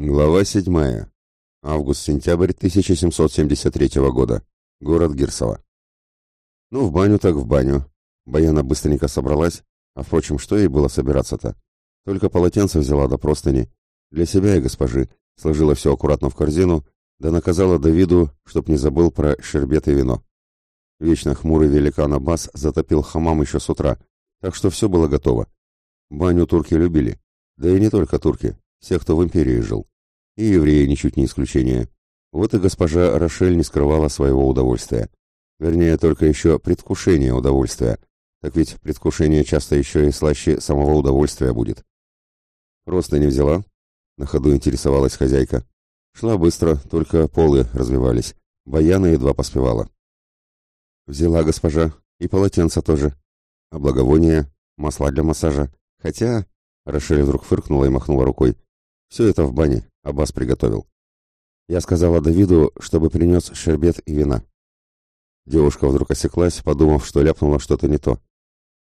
Глава 7. Август-сентябрь 1773 года. Город Гирсово. Ну, в баню так в баню. Баяна быстренько собралась, а, впрочем, что ей было собираться-то? Только полотенце взяла до простыни. Для себя и госпожи сложила все аккуратно в корзину, да наказала Давиду, чтоб не забыл про шербет и вино. Вечно хмурый великан Аббас затопил хамам еще с утра, так что все было готово. Баню турки любили, да и не только турки, всех, кто в империи жил. И евреи ничуть не исключение. Вот и госпожа Рошель не скрывала своего удовольствия. Вернее, только еще предвкушение удовольствия. Так ведь предвкушение часто еще и слаще самого удовольствия будет. Просто не взяла? На ходу интересовалась хозяйка. Шла быстро, только полы развивались. Баяна едва поспевала. Взяла госпожа. И полотенца тоже. А благовония, масла для массажа. Хотя... Рошель вдруг фыркнула и махнула рукой. Все это в бане Аббас приготовил. Я сказала Давиду, чтобы принес шербет и вина. Девушка вдруг осеклась, подумав, что ляпнула что-то не то.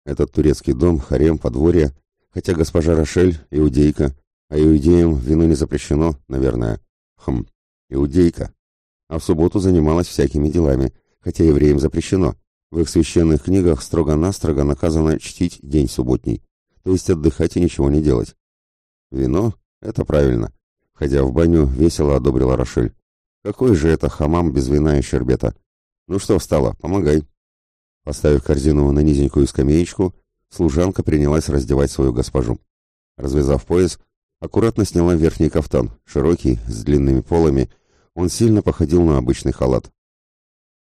Этот турецкий дом, харем, подворье, хотя госпожа Рошель – иудейка, а иудеям вино не запрещено, наверное. Хм, иудейка. А в субботу занималась всякими делами, хотя евреям запрещено. В их священных книгах строго-настрого наказано чтить день субботний, то есть отдыхать и ничего не делать. Вино это правильно. Ходя в баню, весело одобрила Рошель. Какой же это хамам без вина и щербета? Ну что встала, помогай. Поставив корзину на низенькую скамеечку, служанка принялась раздевать свою госпожу. Развязав пояс, аккуратно сняла верхний кафтан, широкий, с длинными полами, он сильно походил на обычный халат.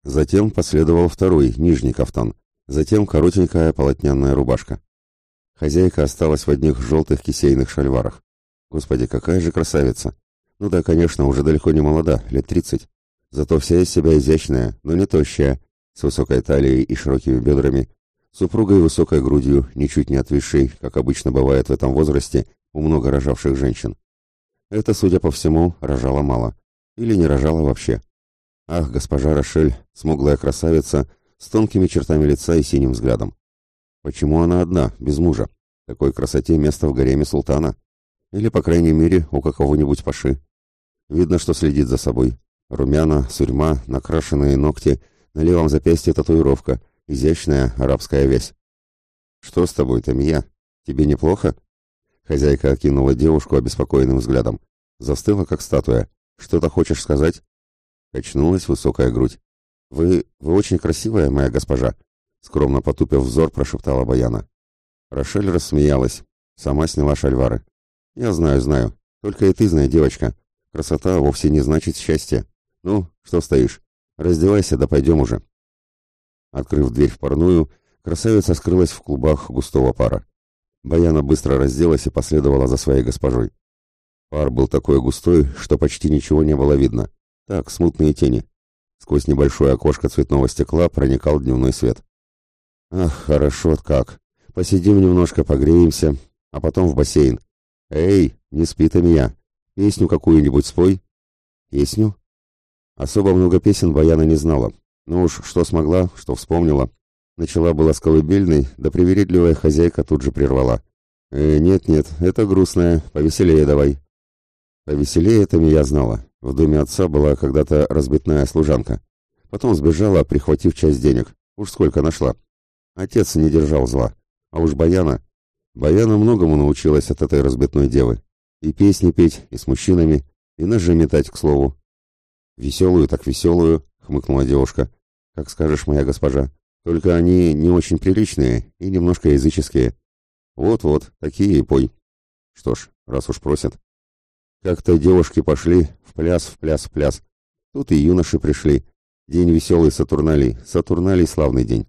Затем последовал второй, нижний кафтан, затем коротенькая полотняная рубашка. Хозяйка осталась в одних желтых кисейных шальварах. Господи, какая же красавица! Ну да, конечно, уже далеко не молода, лет тридцать. Зато вся из себя изящная, но не тощая, с высокой талией и широкими бедрами, супругой высокой грудью, ничуть не отвисшей, как обычно бывает в этом возрасте у много рожавших женщин. Это, судя по всему, рожала мало. Или не рожала вообще. Ах, госпожа Рошель, смуглая красавица, с тонкими чертами лица и синим взглядом. Почему она одна, без мужа? Такой красоте место в гареме султана. Или, по крайней мере, у какого-нибудь паши. Видно, что следит за собой. Румяна, сурьма, накрашенные ногти, на левом запястье татуировка, изящная арабская вязь. «Что с тобой, Тамия? Тебе неплохо?» Хозяйка окинула девушку обеспокоенным взглядом. Застыла, как статуя. «Что-то хочешь сказать?» Качнулась высокая грудь. «Вы... вы очень красивая, моя госпожа!» Скромно потупив взор, прошептала Баяна. Рошель рассмеялась. Сама сняла шальвары. «Я знаю, знаю. Только и ты знай, девочка. Красота вовсе не значит счастье. Ну, что стоишь? Раздевайся, да пойдем уже». Открыв дверь в парную, красавица скрылась в клубах густого пара. Баяна быстро разделась и последовала за своей госпожой. Пар был такой густой, что почти ничего не было видно. Так, смутные тени. Сквозь небольшое окошко цветного стекла проникал дневной свет. «Ах, хорошо как. Посидим немножко, погреемся, а потом в бассейн. Эй, не спи ты меня. Песню какую-нибудь спой. Песню? Особо много песен Баяна не знала. Ну уж, что смогла, что вспомнила. Начала была с колыбельной, да привередливая хозяйка тут же прервала. «Э, «Нет-нет, это грустное, повеселее давай». Повеселее это я знала. В доме отца была когда-то разбитная служанка. Потом сбежала, прихватив часть денег. Уж сколько нашла. Отец не держал зла. А уж Баяна... Баяна многому научилась от этой разбитной девы. И песни петь, и с мужчинами, и ножи метать, к слову. «Веселую так веселую», — хмыкнула девушка. «Как скажешь, моя госпожа. Только они не очень приличные и немножко языческие. Вот-вот, такие и пой». Что ж, раз уж просят. Как-то девушки пошли в пляс, в пляс, в пляс. Тут и юноши пришли. День веселый Сатурналий, Сатурналий славный день.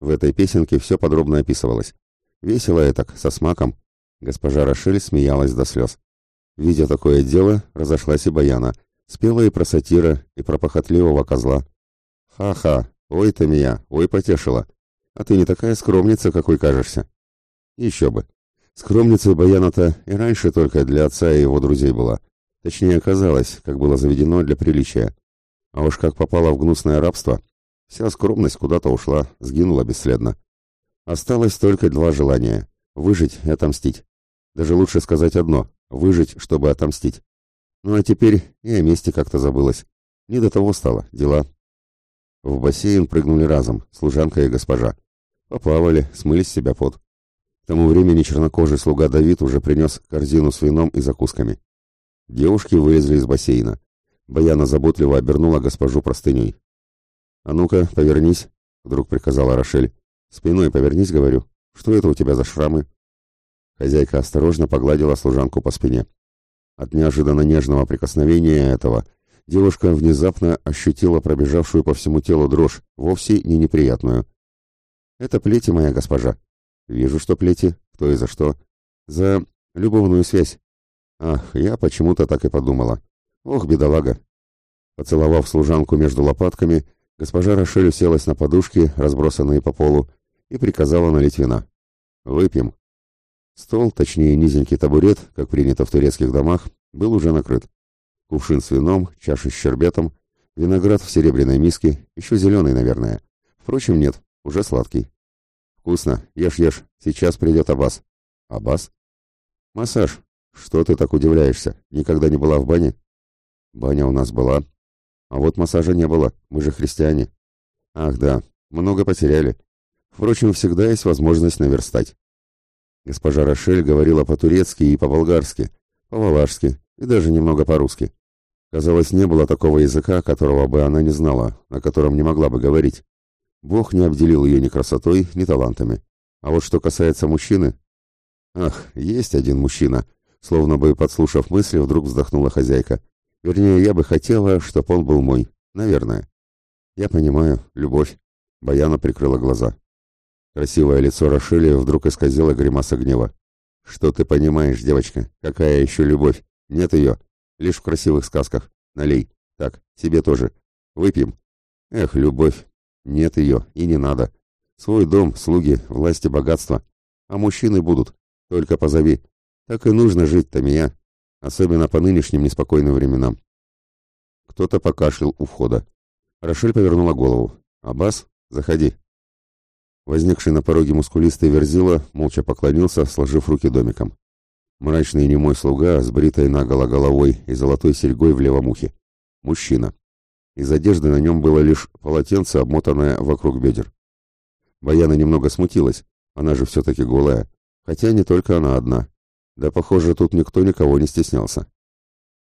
В этой песенке все подробно описывалось. Весело и так, со смаком. Госпожа Рашель смеялась до слез. Видя такое дело, разошлась и Баяна. Спела и про сатира, и про похотливого козла. «Ха-ха! Ой ты меня! Ой потешила! А ты не такая скромница, какой кажешься!» «Еще бы! Скромница Баяна-то и раньше только для отца и его друзей была. Точнее, оказалось, как было заведено для приличия. А уж как попала в гнусное рабство, вся скромность куда-то ушла, сгинула бесследно. Осталось только два желания – выжить и отомстить. Даже лучше сказать одно – выжить, чтобы отомстить. Ну а теперь и о месте как-то забылось. Не до того стало, дела. В бассейн прыгнули разом, служанка и госпожа. Поплавали, смыли с себя пот. К тому времени чернокожий слуга Давид уже принес корзину с вином и закусками. Девушки вылезли из бассейна. Баяна заботливо обернула госпожу простыней. «А ну-ка, повернись», — вдруг приказала Рошель. Спиной повернись, говорю. Что это у тебя за шрамы? Хозяйка осторожно погладила служанку по спине. От неожиданно нежного прикосновения этого девушка внезапно ощутила пробежавшую по всему телу дрожь, вовсе не неприятную. «Это плети, моя госпожа». «Вижу, что плети. Кто и за что?» «За любовную связь». «Ах, я почему-то так и подумала. Ох, бедолага». Поцеловав служанку между лопатками, госпожа Рошель уселась на подушки, разбросанные по полу, и приказала налить вина. «Выпьем». Стол, точнее низенький табурет, как принято в турецких домах, был уже накрыт. Кувшин с вином, чаша с щербетом, виноград в серебряной миске, еще зеленый, наверное. Впрочем, нет, уже сладкий. «Вкусно, ешь, ешь, сейчас придет Аббас». «Аббас?» «Массаж. Что ты так удивляешься? Никогда не была в бане?» «Баня у нас была. А вот массажа не было, мы же христиане». «Ах да, много потеряли. Впрочем, всегда есть возможность наверстать. Госпожа Рошель говорила по-турецки и по-болгарски, по-валашски и даже немного по-русски. Казалось, не было такого языка, которого бы она не знала, о котором не могла бы говорить. Бог не обделил ее ни красотой, ни талантами. А вот что касается мужчины... Ах, есть один мужчина, словно бы подслушав мысли, вдруг вздохнула хозяйка. Вернее, я бы хотела, чтобы он был мой. Наверное. Я понимаю, любовь. Баяна прикрыла глаза. Красивое лицо Рашили вдруг исказило гримаса гнева. «Что ты понимаешь, девочка? Какая еще любовь? Нет ее. Лишь в красивых сказках. Налей. Так, себе тоже. Выпьем. Эх, любовь. Нет ее, и не надо. Свой дом, слуги, власти, богатство. А мужчины будут. Только позови. Так и нужно жить-то меня. Особенно по нынешним неспокойным временам». Кто-то покашлял у входа. Рашель повернула голову. «Аббас, заходи». Возникший на пороге мускулистый верзила молча поклонился, сложив руки домиком. Мрачный немой слуга с бритой наголо головой и золотой серьгой в левом ухе. Мужчина. Из одежды на нем было лишь полотенце, обмотанное вокруг бедер. Баяна немного смутилась, она же все-таки голая. Хотя не только она одна. Да, похоже, тут никто никого не стеснялся.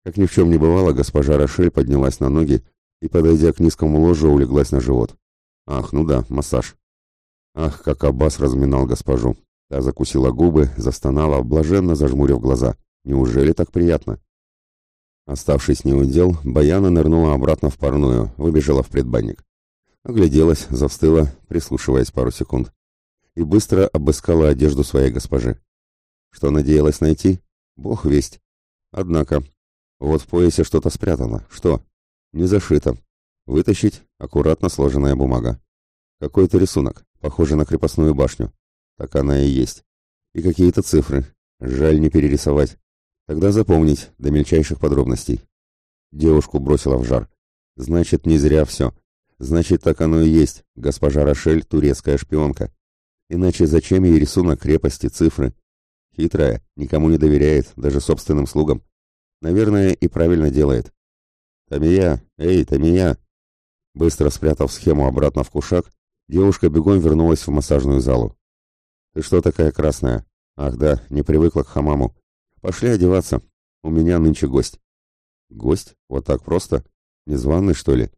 Как ни в чем не бывало, госпожа Рошель поднялась на ноги и, подойдя к низкому ложу, улеглась на живот. Ах, ну да, массаж. Ах, как Аббас разминал госпожу. Та закусила губы, застонала, блаженно зажмурив глаза. Неужели так приятно? Оставшись неудел, Баяна нырнула обратно в парную, выбежала в предбанник. Огляделась, застыла, прислушиваясь пару секунд. И быстро обыскала одежду своей госпожи. Что надеялась найти? Бог весть. Однако, вот в поясе что-то спрятано. Что? Не зашито. Вытащить аккуратно сложенная бумага. Какой-то рисунок, похожий на крепостную башню. Так она и есть. И какие-то цифры. Жаль не перерисовать. Тогда запомнить до мельчайших подробностей. Девушку бросила в жар. Значит, не зря все. Значит, так оно и есть, госпожа Рошель, турецкая шпионка. Иначе зачем ей рисунок крепости, цифры? Хитрая, никому не доверяет, даже собственным слугам. Наверное, и правильно делает. «Тамия! Эй, Тамия!» Быстро спрятав схему обратно в кушак, Девушка бегом вернулась в массажную залу. «Ты что такая красная? Ах да, не привыкла к хамаму. Пошли одеваться. У меня нынче гость». «Гость? Вот так просто? Незваный, что ли?»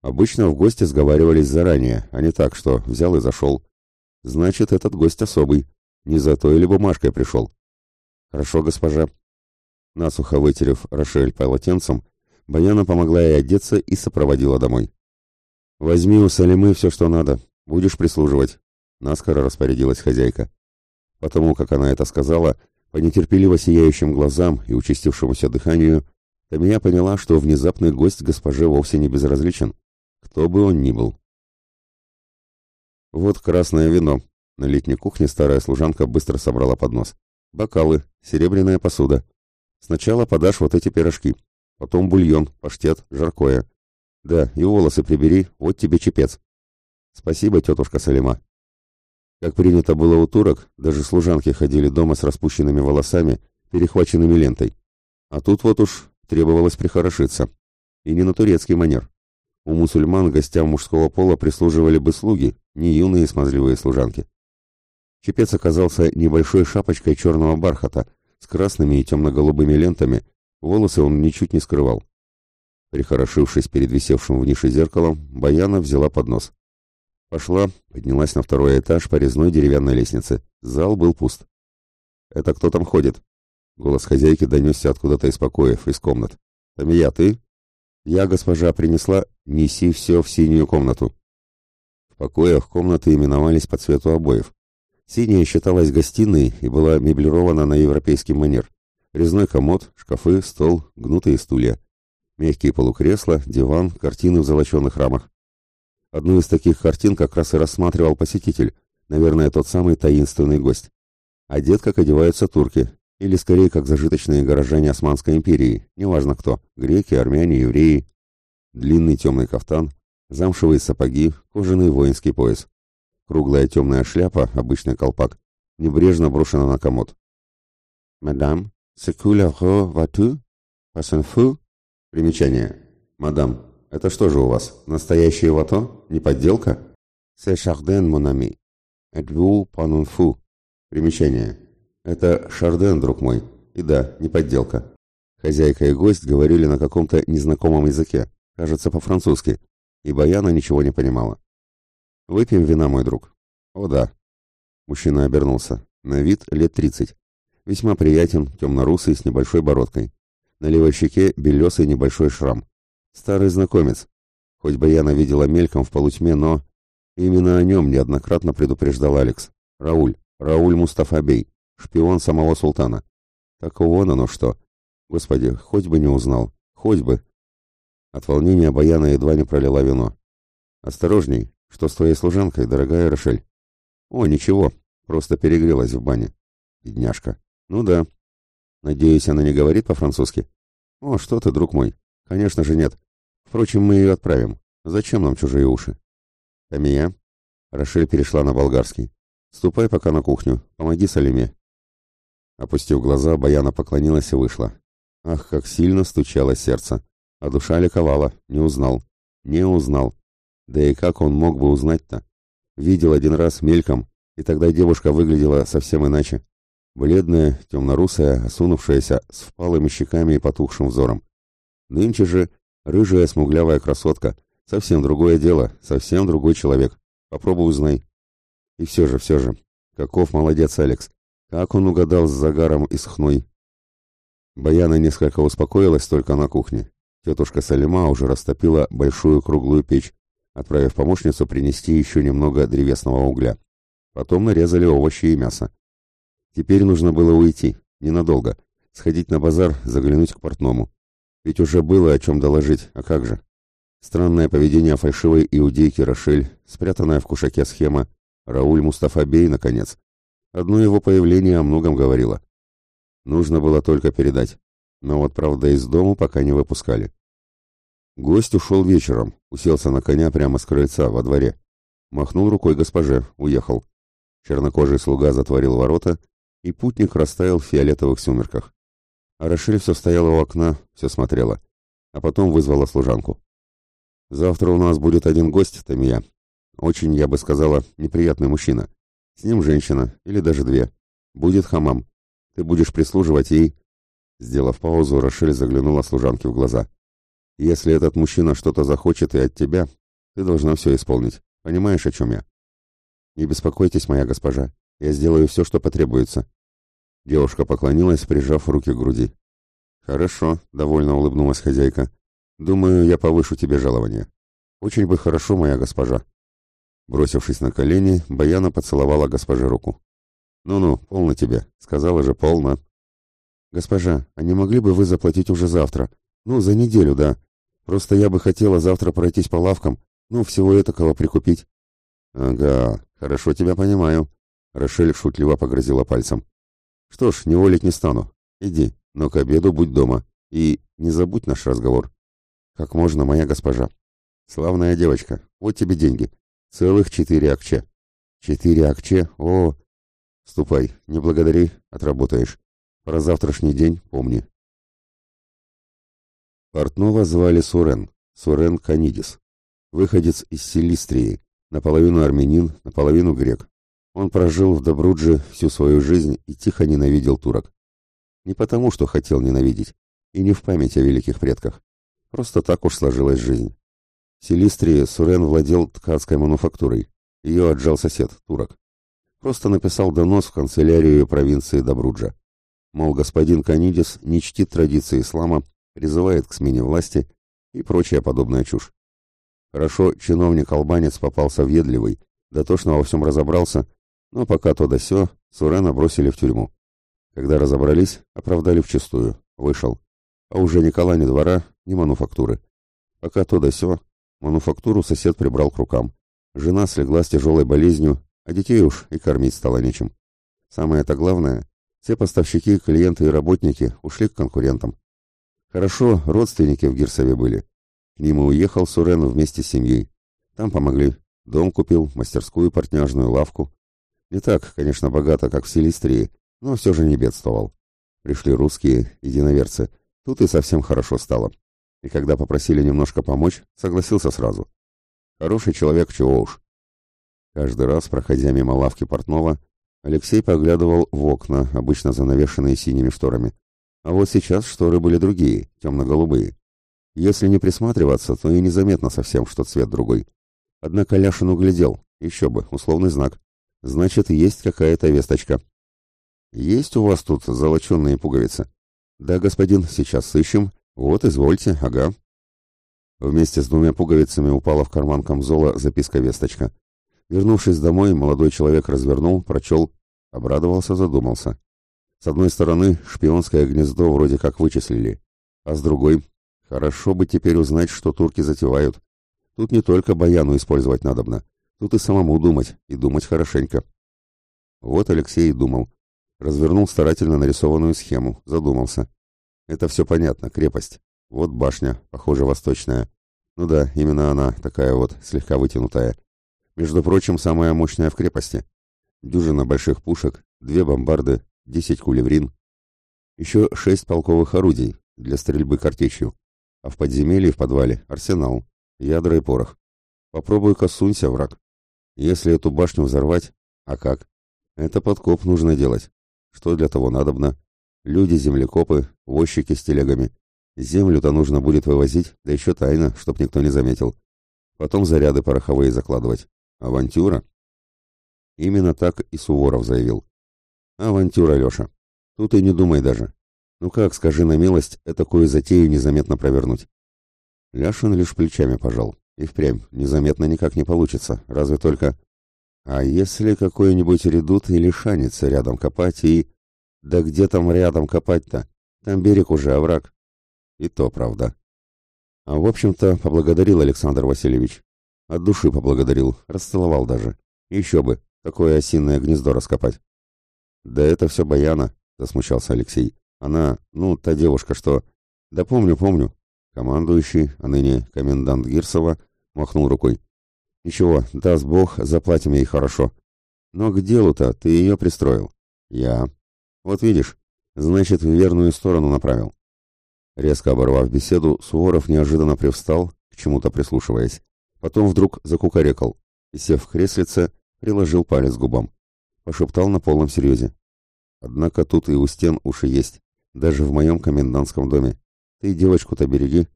Обычно в гости сговаривались заранее, а не так, что взял и зашел. «Значит, этот гость особый. Не за той или бумажкой пришел». «Хорошо, госпожа». Насухо вытерев Рошель полотенцем, Баяна помогла ей одеться и сопроводила домой. «Возьми у Салимы все, что надо. Будешь прислуживать?» Наскоро распорядилась хозяйка. Потому как она это сказала, по нетерпеливо сияющим глазам и участившемуся дыханию, Тамия поняла, что внезапный гость госпоже вовсе не безразличен, кто бы он ни был. «Вот красное вино», на летней кухне старая служанка быстро собрала поднос. Бокалы, серебряная посуда. Сначала подашь вот эти пирожки, потом бульон, паштет, жаркое. Да, и волосы прибери, вот тебе чепец. Спасибо, тетушка Салима. Как принято было у турок, даже служанки ходили дома с распущенными волосами, перехваченными лентой. А тут вот уж требовалось прихорошиться. И не на турецкий манер. У мусульман гостям мужского пола прислуживали бы слуги, не юные смазливые служанки. Чепец оказался небольшой шапочкой черного бархата, с красными и темно-голубыми лентами, волосы он ничуть не скрывал. Прихорошившись перед висевшим в нише зеркалом, Баяна взяла поднос. Пошла, поднялась на второй этаж по резной деревянной лестнице. Зал был пуст. «Это кто там ходит?» Голос хозяйки донесся откуда-то из покоев, из комнат. «Тамия, ты?» «Я, госпожа, принесла. Неси все в синюю комнату». В покоях комнаты именовались по цвету обоев. Синяя считалась гостиной и была меблирована на европейский манер. Резной комод, шкафы, стол, гнутые стулья. Мягкие полукресла, диван, картины в золоченых рамах. Одну из таких картин как раз и рассматривал посетитель, наверное, тот самый таинственный гость. Одет, как одеваются турки, или скорее, как зажиточные горожане Османской империи, неважно кто, греки, армяне, евреи. Длинный темный кафтан, замшевые сапоги, кожаный воинский пояс. Круглая темная шляпа, обычный колпак, небрежно брошена на комод. «Мадам, секуля ро вату? Пасенфу?» Примечание. «Мадам, это что же у вас, настоящее вато? Не подделка? Сэшахден Монами. Эдвю Панунфу. Примечание. Это Шарден, друг мой. И да, не подделка. Хозяйка и гость говорили на каком-то незнакомом языке, кажется, по-французски, и Баяна ничего не понимала. «Выпьем вина, мой друг». «О да». Мужчина обернулся. На вид лет тридцать. Весьма приятен, темно-русый, с небольшой бородкой. На левой щеке белесый небольшой шрам. Старый знакомец. Хоть бы Яна видела мельком в полутьме, но... Именно о нем неоднократно предупреждал Алекс. Рауль. Рауль Мустафабей. Шпион самого султана. Так вон оно что. Господи, хоть бы не узнал. Хоть бы. От волнения Баяна едва не пролила вино. «Осторожней, что с твоей служанкой, дорогая Рошель?» «О, ничего, просто перегрелась в бане». «Бедняжка». «Ну да». «Надеюсь, она не говорит по-французски?» «О, что ты, друг мой. Конечно же нет. Впрочем, мы ее отправим. Зачем нам чужие уши? Тамия. Рашель перешла на болгарский. Ступай пока на кухню. Помоги Салиме. Опустив глаза, Баяна поклонилась и вышла. Ах, как сильно стучало сердце. А душа ликовала. Не узнал. Не узнал. Да и как он мог бы узнать-то? Видел один раз мельком, и тогда девушка выглядела совсем иначе. Бледная, темнорусая, осунувшаяся, с впалыми щеками и потухшим взором. Нынче же рыжая смуглявая красотка. Совсем другое дело, совсем другой человек. Попробуй узнай. И все же, все же. Каков молодец Алекс. Как он угадал с загаром и с хной. Баяна несколько успокоилась только на кухне. Тетушка Салима уже растопила большую круглую печь, отправив помощницу принести еще немного древесного угля. Потом нарезали овощи и мясо. Теперь нужно было уйти, ненадолго, сходить на базар, заглянуть к портному. Ведь уже было о чем доложить, а как же? Странное поведение фальшивой иудейки Рошель, спрятанная в кушаке схема, Рауль Мустафа Бей, наконец. Одно его появление о многом говорило. Нужно было только передать. Но вот, правда, из дому пока не выпускали. Гость ушел вечером, уселся на коня прямо с крыльца, во дворе. Махнул рукой госпоже, уехал. Чернокожий слуга затворил ворота, и путник растаял в фиолетовых сумерках. А все стояла у окна, все смотрела, а потом вызвала служанку. «Завтра у нас будет один гость, Тамия. Очень, я бы сказала, неприятный мужчина. С ним женщина, или даже две. Будет хамам. Ты будешь прислуживать ей...» Сделав паузу, Рашиль заглянула служанке в глаза. «Если этот мужчина что-то захочет и от тебя, ты должна все исполнить. Понимаешь, о чем я?» «Не беспокойтесь, моя госпожа. Я сделаю все, что потребуется. Девушка поклонилась, прижав руки к груди. «Хорошо», — довольно улыбнулась хозяйка. «Думаю, я повышу тебе жалование». «Очень бы хорошо, моя госпожа». Бросившись на колени, Баяна поцеловала госпоже руку. «Ну-ну, полно тебе», — сказала же полно. «Госпожа, а не могли бы вы заплатить уже завтра? Ну, за неделю, да. Просто я бы хотела завтра пройтись по лавкам, ну, всего этакого прикупить». «Ага, хорошо тебя понимаю», — Рошель шутливо погрозила пальцем. Что ж, неволить не стану. Иди, но к обеду будь дома. И не забудь наш разговор. Как можно, моя госпожа. Славная девочка, вот тебе деньги. Целых четыре акче. Четыре акче? О! Ступай, не благодари, отработаешь. Про завтрашний день помни. Портнова звали Сурен, Сурен Канидис. Выходец из Силистрии, наполовину армянин, наполовину грек. Он прожил в Добрудже всю свою жизнь и тихо ненавидел турок. Не потому, что хотел ненавидеть, и не в память о великих предках. Просто так уж сложилась жизнь. В Селистрии Сурен владел ткацкой мануфактурой. Ее отжал сосед, турок. Просто написал донос в канцелярию провинции Добруджа. Мол, господин Канидис не чтит традиции ислама, призывает к смене власти и прочая подобная чушь. Хорошо, чиновник-албанец попался въедливый, дотошно во всем разобрался но пока то да сё, Сурена бросили в тюрьму. Когда разобрались, оправдали вчистую. Вышел. А уже Никола ни двора, ни мануфактуры. Пока то да сё, мануфактуру сосед прибрал к рукам. Жена слегла с тяжелой болезнью, а детей уж и кормить стало нечем. Самое-то главное, все поставщики, клиенты и работники ушли к конкурентам. Хорошо, родственники в Гирсове были. К ним и уехал Сурен вместе с семьей. Там помогли. Дом купил, мастерскую портняжную лавку. Не так, конечно, богато, как в Селистрии, но все же не бедствовал. Пришли русские, единоверцы. Тут и совсем хорошо стало. И когда попросили немножко помочь, согласился сразу. Хороший человек, чего уж. Каждый раз, проходя мимо лавки портного, Алексей поглядывал в окна, обычно занавешенные синими шторами. А вот сейчас шторы были другие, темно-голубые. Если не присматриваться, то и незаметно совсем, что цвет другой. Однако Ляшин углядел, еще бы, условный знак. Значит, есть какая-то весточка. Есть у вас тут золоченые пуговицы? Да, господин, сейчас сыщем. Вот, извольте, ага. Вместе с двумя пуговицами упала в карман камзола записка-весточка. Вернувшись домой, молодой человек развернул, прочел, обрадовался, задумался. С одной стороны, шпионское гнездо вроде как вычислили, а с другой, хорошо бы теперь узнать, что турки затевают. Тут не только баяну использовать надобно. Тут и самому думать, и думать хорошенько. Вот Алексей и думал. Развернул старательно нарисованную схему, задумался. Это все понятно, крепость. Вот башня, похоже, восточная. Ну да, именно она, такая вот, слегка вытянутая. Между прочим, самая мощная в крепости. Дюжина больших пушек, две бомбарды, десять кулеврин. Еще шесть полковых орудий для стрельбы картечью. А в подземелье в подвале арсенал, ядра и порох. Попробуй-ка враг. Если эту башню взорвать, а как? Это подкоп нужно делать. Что для того надобно? Люди, землекопы, возчики с телегами. Землю-то нужно будет вывозить, да еще тайно, чтоб никто не заметил. Потом заряды пороховые закладывать. Авантюра? Именно так и Суворов заявил. Авантюра, Леша. Тут и не думай даже. Ну как, скажи на милость, такую затею незаметно провернуть? Ляшин лишь плечами пожал. И впрямь, незаметно никак не получится, разве только... А если какой-нибудь редут или шанится рядом копать и... Да где там рядом копать-то? Там берег уже овраг. И то правда. А в общем-то, поблагодарил Александр Васильевич. От души поблагодарил, расцеловал даже. Еще бы, такое осиное гнездо раскопать. Да это все Баяна, засмущался Алексей. Она, ну, та девушка, что... Да помню, помню, Командующий, а ныне комендант Гирсова, махнул рукой. «Ничего, даст Бог, заплатим ей хорошо. Но к делу-то ты ее пристроил». «Я». «Вот видишь, значит, в верную сторону направил». Резко оборвав беседу, Суворов неожиданно привстал, к чему-то прислушиваясь. Потом вдруг закукарекал и, сев в креслице, приложил палец к губам. Пошептал на полном серьезе. «Однако тут и у стен уши есть, даже в моем комендантском доме. Ты девочку-то береги.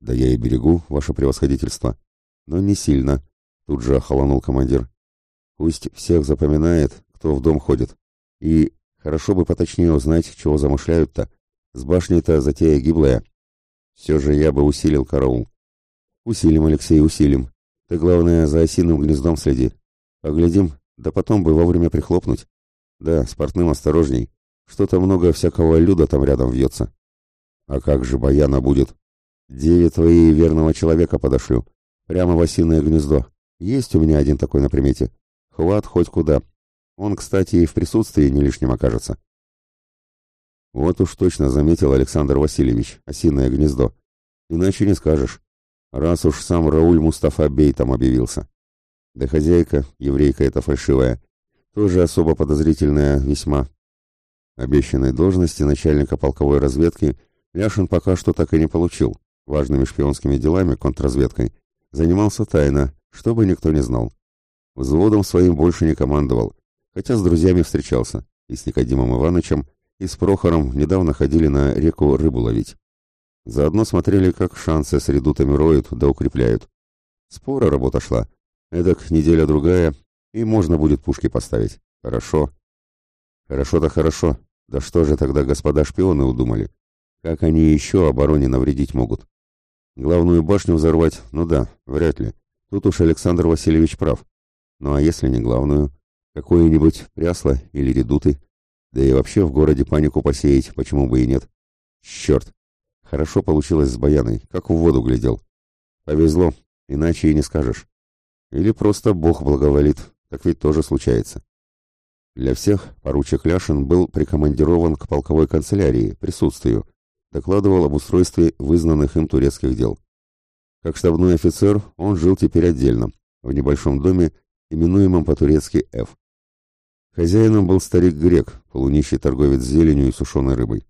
Да я и берегу, ваше превосходительство. Но не сильно, тут же охолонул командир. Пусть всех запоминает, кто в дом ходит. И хорошо бы поточнее узнать, чего замышляют-то. С башней-то затея гиблая. Все же я бы усилил караул. Усилим, Алексей, усилим. Ты, главное, за осиным гнездом следи. Поглядим, да потом бы вовремя прихлопнуть. Да, с портным осторожней. Что-то много всякого люда там рядом вьется. А как же Баяна будет? Девять твоей верного человека подошлю. Прямо в осиное гнездо. Есть у меня один такой на примете. Хват хоть куда. Он, кстати, и в присутствии не лишним окажется. Вот уж точно заметил Александр Васильевич, осиное гнездо. Иначе не скажешь. Раз уж сам Рауль Мустафа Бей там объявился. Да хозяйка, еврейка эта фальшивая, тоже особо подозрительная весьма. Обещанной должности начальника полковой разведки – Яшин пока что так и не получил. Важными шпионскими делами контрразведкой. Занимался тайно, чтобы никто не знал. Взводом своим больше не командовал, хотя с друзьями встречался. И с Никодимом Ивановичем, и с Прохором недавно ходили на реку рыбу ловить. Заодно смотрели, как шансы с редутами роют да укрепляют. Спора работа шла. Эдак неделя-другая, и можно будет пушки поставить. Хорошо. Хорошо-то хорошо. Да что же тогда господа шпионы удумали? Как они еще обороне навредить могут? Главную башню взорвать, ну да, вряд ли. Тут уж Александр Васильевич прав. Ну а если не главную? Какое-нибудь прясло или редуты? Да и вообще в городе панику посеять, почему бы и нет? Черт! Хорошо получилось с Баяной, как в воду глядел. Повезло, иначе и не скажешь. Или просто Бог благоволит, так ведь тоже случается. Для всех поручик Ляшин был прикомандирован к полковой канцелярии, присутствию, докладывал об устройстве вызнанных им турецких дел. Как штабной офицер он жил теперь отдельно, в небольшом доме, именуемом по-турецки «Ф». Хозяином был старик-грек, полунищий торговец зеленью и сушеной рыбой.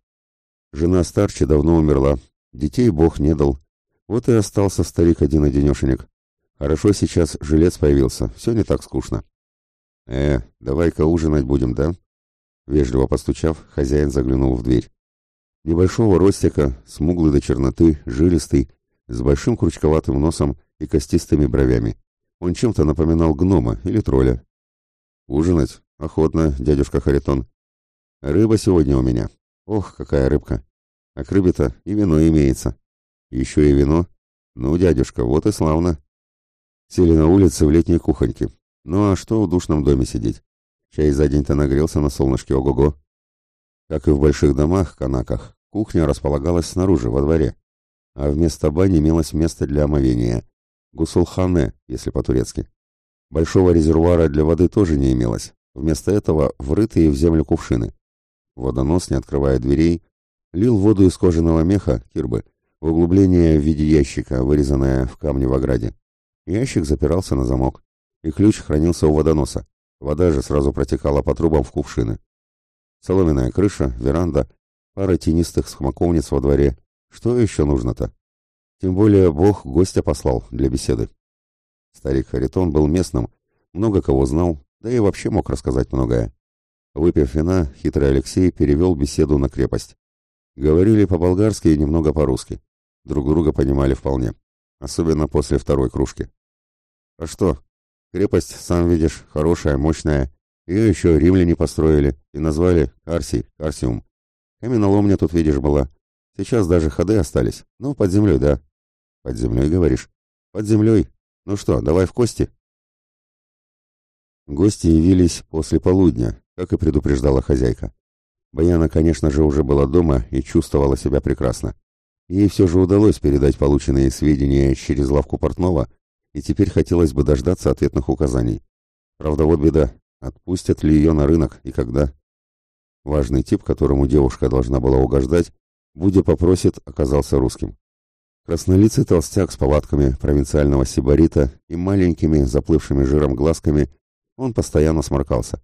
Жена старче давно умерла, детей бог не дал. Вот и остался старик один-одинешенек. Хорошо сейчас жилец появился, все не так скучно. «Э, давай-ка ужинать будем, да?» Вежливо постучав, хозяин заглянул в дверь небольшого ростика, смуглый до черноты, жилистый, с большим крючковатым носом и костистыми бровями. Он чем-то напоминал гнома или тролля. «Ужинать? Охотно, дядюшка Харитон. Рыба сегодня у меня. Ох, какая рыбка! А к рыбе-то и вино имеется. Еще и вино. Ну, дядюшка, вот и славно!» Сели на улице в летней кухоньке. Ну а что в душном доме сидеть? Чай за день-то нагрелся на солнышке, ого-го. Как и в больших домах, канаках, Кухня располагалась снаружи, во дворе, а вместо бани имелось место для омовения. Гусулхане, если по-турецки. Большого резервуара для воды тоже не имелось. Вместо этого врытые в землю кувшины. Водонос, не открывая дверей, лил воду из кожаного меха, кирбы, в углубление в виде ящика, вырезанное в камне в ограде. Ящик запирался на замок, и ключ хранился у водоноса. Вода же сразу протекала по трубам в кувшины. Соломенная крыша, веранда пара тенистых смоковниц во дворе. Что еще нужно-то? Тем более Бог гостя послал для беседы. Старик Харитон был местным, много кого знал, да и вообще мог рассказать многое. Выпив вина, хитрый Алексей перевел беседу на крепость. Говорили по-болгарски и немного по-русски. Друг друга понимали вполне. Особенно после второй кружки. А что? Крепость, сам видишь, хорошая, мощная. Ее еще римляне построили и назвали Карсий, Карсиум. Каменоломня тут, видишь, была. Сейчас даже ходы остались. Ну, под землей, да. Под землей, говоришь? Под землей. Ну что, давай в кости? Гости явились после полудня, как и предупреждала хозяйка. Баяна, конечно же, уже была дома и чувствовала себя прекрасно. Ей все же удалось передать полученные сведения через лавку портного, и теперь хотелось бы дождаться ответных указаний. Правда, вот беда. Отпустят ли ее на рынок и когда? Важный тип, которому девушка должна была угождать, Будя попросит, оказался русским. Краснолицый толстяк с повадками провинциального сибарита и маленькими, заплывшими жиром глазками, он постоянно сморкался.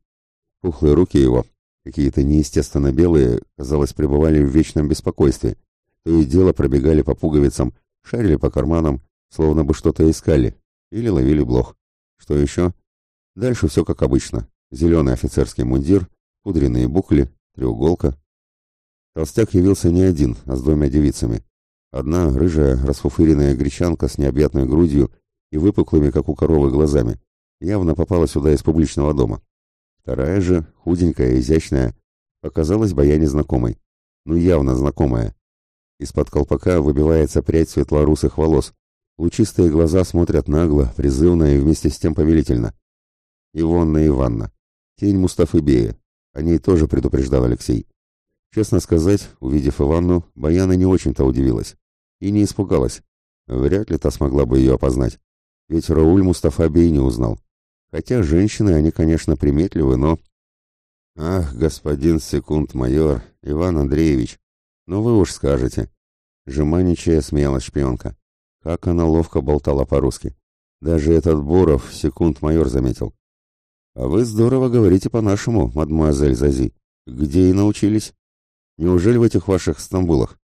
Пухлые руки его, какие-то неестественно белые, казалось, пребывали в вечном беспокойстве, то и дело пробегали по пуговицам, шарили по карманам, словно бы что-то искали, или ловили блох. Что еще? Дальше все как обычно. Зеленый офицерский мундир, пудренные букли, треуголка. Толстяк явился не один, а с двумя девицами. Одна рыжая, расфуфыренная гречанка с необъятной грудью и выпуклыми, как у коровы, глазами, явно попала сюда из публичного дома. Вторая же, худенькая и изящная, показалась Баяне знакомой. Ну, явно знакомая. Из-под колпака выбивается прядь светлорусых волос. Лучистые глаза смотрят нагло, призывно и вместе с тем повелительно. Ивонна Иванна. Тень Мустафы Бея. Они тоже предупреждал Алексей. Честно сказать, увидев Иванну, Баяна не очень-то удивилась. И не испугалась. Вряд ли та смогла бы ее опознать. Ведь Рауль Мустафа не узнал. Хотя женщины, они, конечно, приметливы, но... «Ах, господин секунд-майор, Иван Андреевич, ну вы уж скажете!» Жеманичая смеялась шпионка. Как она ловко болтала по-русски. Даже этот Боров секунд-майор заметил. «А вы здорово говорите по-нашему, мадемуазель Зази. Где и научились? Неужели в этих ваших Стамбулах?»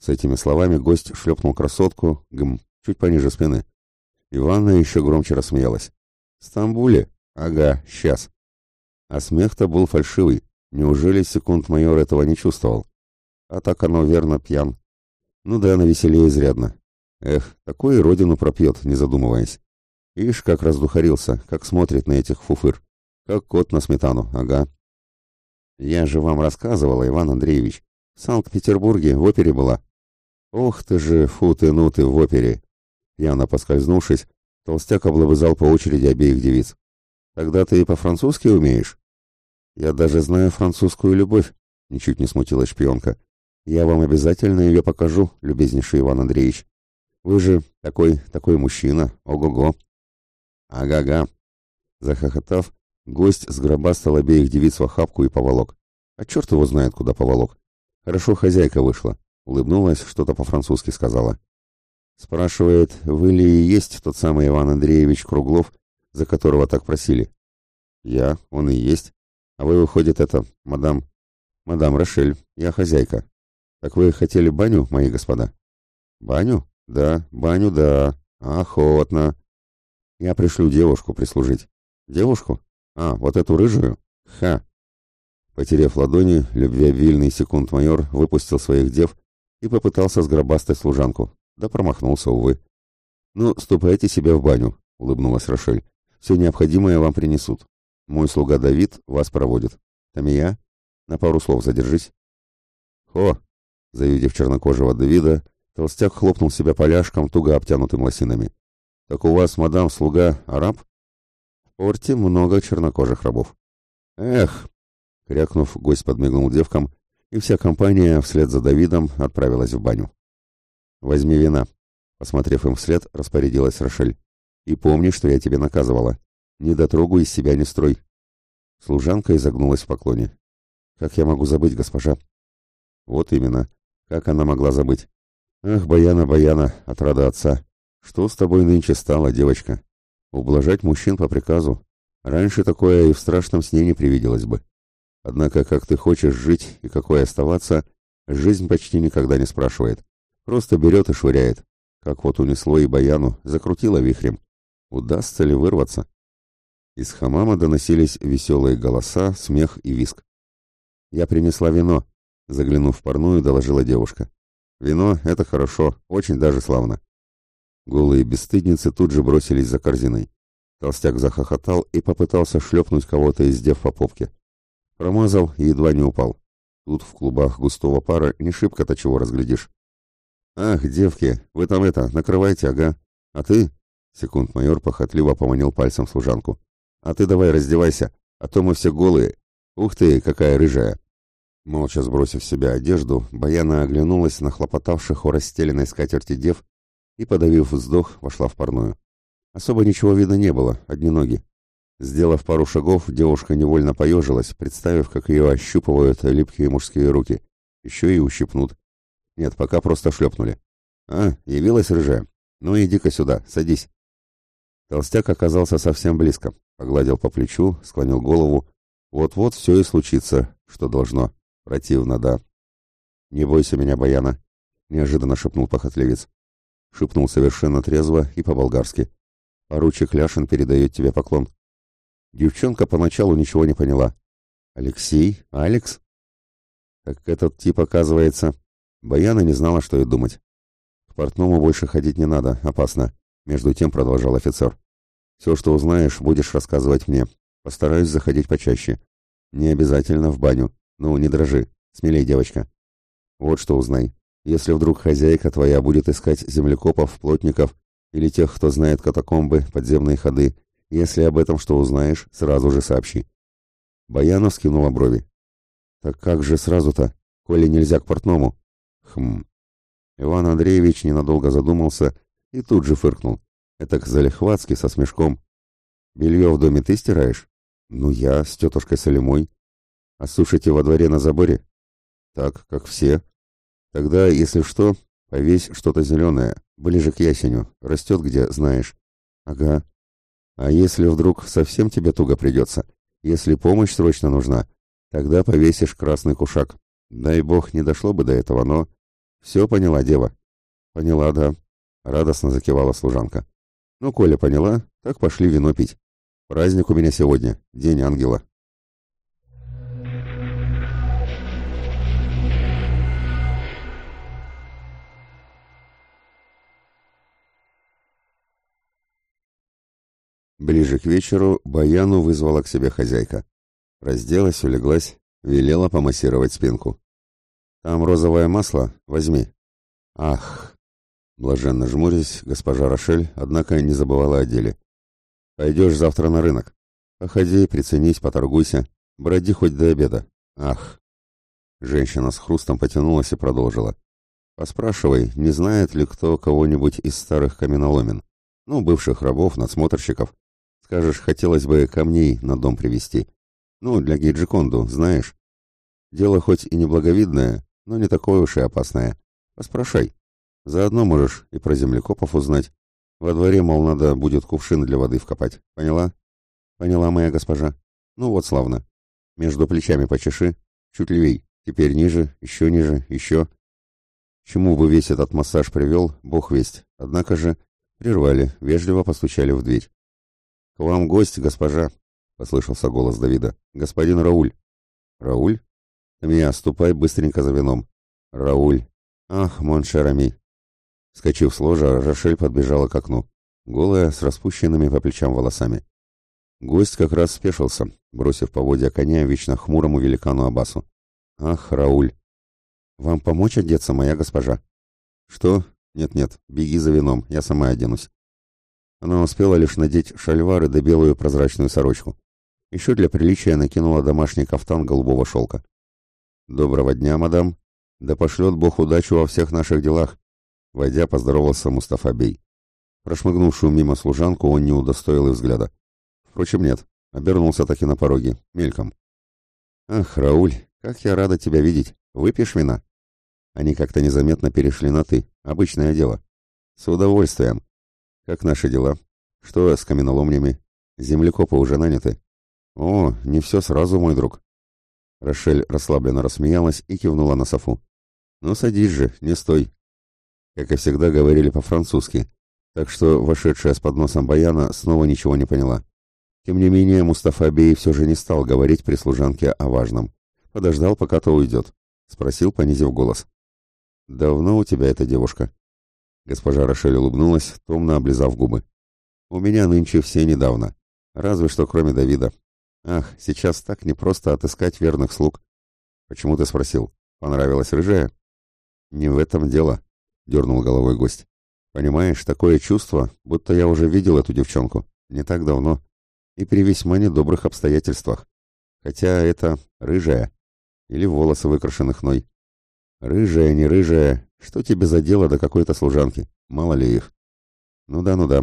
С этими словами гость шлепнул красотку, гм, чуть пониже спины. Иванна еще громче рассмеялась. Стамбуле? Ага, сейчас». А смех-то был фальшивый. Неужели секунд майор этого не чувствовал? А так оно верно пьян. Ну да, навеселее изрядно. Эх, такое родину пропьет, не задумываясь. Ишь, как раздухарился, как смотрит на этих фуфыр. Как кот на сметану, ага. Я же вам рассказывала, Иван Андреевич. В Санкт-Петербурге в опере была. Ох ты же, фу ты, ну ты, в опере. Яна, поскользнувшись, толстяк облобызал по очереди обеих девиц. Тогда ты и по-французски умеешь? Я даже знаю французскую любовь, ничуть не смутилась шпионка. Я вам обязательно ее покажу, любезнейший Иван Андреевич. Вы же такой, такой мужчина, ого-го. «Ага-га». Захохотав, гость сгробастал обеих девиц в охапку и поволок. А черт его знает, куда поволок. Хорошо хозяйка вышла. Улыбнулась, что-то по-французски сказала. Спрашивает, вы ли и есть тот самый Иван Андреевич Круглов, за которого так просили? Я, он и есть. А вы, выходит, это, мадам... Мадам Рошель, я хозяйка. Так вы хотели баню, мои господа? Баню? Да, баню, да. Охотно. Я пришлю девушку прислужить. Девушку? А, вот эту рыжую? Ха. Потерев ладони, любвеобильный секунд-майор выпустил своих дев и попытался сгробастать служанку. Да промахнулся, увы. «Ну, ступайте себе в баню», — улыбнулась Рошель. «Все необходимое вам принесут. Мой слуга Давид вас проводит. Там и я. на пару слов задержись». «Хо!» — завидев чернокожего Давида, толстяк хлопнул себя поляшком, туго обтянутым лосинами. Так у вас, мадам, слуга араб? В порте много чернокожих рабов. Эх, крякнув, гость подмигнул девкам, и вся компания вслед за Давидом отправилась в баню. Возьми вина, посмотрев им вслед, распорядилась Рошель. И помни, что я тебе наказывала. Не дотрогу из себя не строй. Служанка изогнулась в поклоне. Как я могу забыть, госпожа? Вот именно. Как она могла забыть? Ах, Баяна, Баяна, отрада отца. Что с тобой нынче стало, девочка? Ублажать мужчин по приказу. Раньше такое и в страшном сне не привиделось бы. Однако, как ты хочешь жить и какой оставаться, жизнь почти никогда не спрашивает. Просто берет и швыряет. Как вот унесло и Баяну, закрутило вихрем. Удастся ли вырваться? Из хамама доносились веселые голоса, смех и виск. «Я принесла вино», — заглянув в парную, доложила девушка. «Вино — это хорошо, очень даже славно. Голые бесстыдницы тут же бросились за корзиной. Толстяк захохотал и попытался шлепнуть кого-то из дев по попке. Промазал и едва не упал. Тут в клубах густого пара не шибко-то чего разглядишь. «Ах, девки, вы там это, накрывайте, ага. А ты?» Секунд майор похотливо поманил пальцем служанку. «А ты давай раздевайся, а то мы все голые. Ух ты, какая рыжая!» Молча сбросив с себя одежду, Баяна оглянулась на хлопотавших у расстеленной скатерти дев и, подавив вздох, вошла в парную. Особо ничего видно не было, одни ноги. Сделав пару шагов, девушка невольно поежилась, представив, как ее ощупывают липкие мужские руки. Еще и ущипнут. Нет, пока просто шлепнули. «А, явилась рыжая. Ну иди-ка сюда, садись». Толстяк оказался совсем близко. Погладил по плечу, склонил голову. «Вот-вот все и случится, что должно. Противно, да». «Не бойся меня, Баяна», — неожиданно шепнул похотливец. — шепнул совершенно трезво и по-болгарски. «Поручик Ляшин передает тебе поклон». Девчонка поначалу ничего не поняла. «Алексей? Алекс?» «Так этот тип, оказывается...» Баяна не знала, что и думать. «К портному больше ходить не надо, опасно», — между тем продолжал офицер. «Все, что узнаешь, будешь рассказывать мне. Постараюсь заходить почаще. Не обязательно в баню. Ну, не дрожи. Смелей, девочка. Вот что узнай. Если вдруг хозяйка твоя будет искать землекопов, плотников или тех, кто знает катакомбы, подземные ходы, если об этом что узнаешь, сразу же сообщи. Баянов скинула брови. Так как же сразу-то, коли нельзя к портному? Хм. Иван Андреевич ненадолго задумался и тут же фыркнул. Это к залихватски со смешком. Белье в доме ты стираешь? Ну я, с тетушкой Солимой. А сушите во дворе на заборе? Так, как все, Тогда, если что, повесь что-то зеленое, ближе к ясеню, растет где, знаешь. Ага. А если вдруг совсем тебе туго придется, если помощь срочно нужна, тогда повесишь красный кушак. Дай бог, не дошло бы до этого, но... Все поняла дева. Поняла, да. Радостно закивала служанка. Ну, Коля поняла, так пошли вино пить. Праздник у меня сегодня, День Ангела. Ближе к вечеру Баяну вызвала к себе хозяйка. Разделась, улеглась, велела помассировать спинку. «Там розовое масло, возьми». «Ах!» Блаженно жмурясь, госпожа Рошель, однако, не забывала о деле. «Пойдешь завтра на рынок. Походи, приценись, поторгуйся. Броди хоть до обеда. Ах!» Женщина с хрустом потянулась и продолжила. «Поспрашивай, не знает ли кто кого-нибудь из старых каменоломен? Ну, бывших рабов, надсмотрщиков. Скажешь, хотелось бы камней на дом привезти. Ну, для Гейджиконду, знаешь. Дело хоть и неблаговидное, но не такое уж и опасное. Поспрашай. Заодно можешь и про землекопов узнать. Во дворе, мол, надо будет кувшин для воды вкопать. Поняла? Поняла, моя госпожа. Ну вот славно. Между плечами почеши. Чуть левей. Теперь ниже, еще ниже, еще. Чему бы весь этот массаж привел, бог весть. Однако же прервали, вежливо постучали в дверь. «К вам гости, госпожа!» — послышался голос Давида. «Господин Рауль!» «Рауль?» меня ступай быстренько за вином!» «Рауль!» «Ах, Моншерами!» Скочив с ложа, Рошель подбежала к окну, голая, с распущенными по плечам волосами. Гость как раз спешился, бросив поводья коня вечно хмурому великану Абасу. «Ах, Рауль!» «Вам помочь одеться, моя госпожа?» «Что? Нет-нет, беги за вином, я сама оденусь. Она успела лишь надеть шальвары да белую прозрачную сорочку. Еще для приличия накинула домашний кафтан голубого шелка. «Доброго дня, мадам! Да пошлет Бог удачу во всех наших делах!» Войдя, поздоровался Мустафа Бей. Прошмыгнувшую мимо служанку он не удостоил и взгляда. Впрочем, нет, обернулся таки на пороге, мельком. «Ах, Рауль, как я рада тебя видеть! Выпьешь вина?» Они как-то незаметно перешли на «ты», обычное дело. «С удовольствием!» Как наши дела? Что с каменоломнями? Землекопы уже наняты. О, не все сразу, мой друг. Рошель расслабленно рассмеялась и кивнула на Софу. Ну садись же, не стой. Как и всегда, говорили по-французски, так что вошедшая с подносом Баяна снова ничего не поняла. Тем не менее, Мустафа Бей все же не стал говорить при служанке о важном. Подождал, пока то уйдет. Спросил, понизив голос. «Давно у тебя эта девушка?» Госпожа Рошель улыбнулась, томно облизав губы. «У меня нынче все недавно. Разве что кроме Давида. Ах, сейчас так непросто отыскать верных слуг». «Почему ты спросил? Понравилась рыжая?» «Не в этом дело», — дернул головой гость. «Понимаешь, такое чувство, будто я уже видел эту девчонку. Не так давно. И при весьма недобрых обстоятельствах. Хотя это рыжая. Или волосы выкрашены хной. Рыжая, не рыжая, что тебе за дело до какой-то служанки? Мало ли их. Ну да, ну да.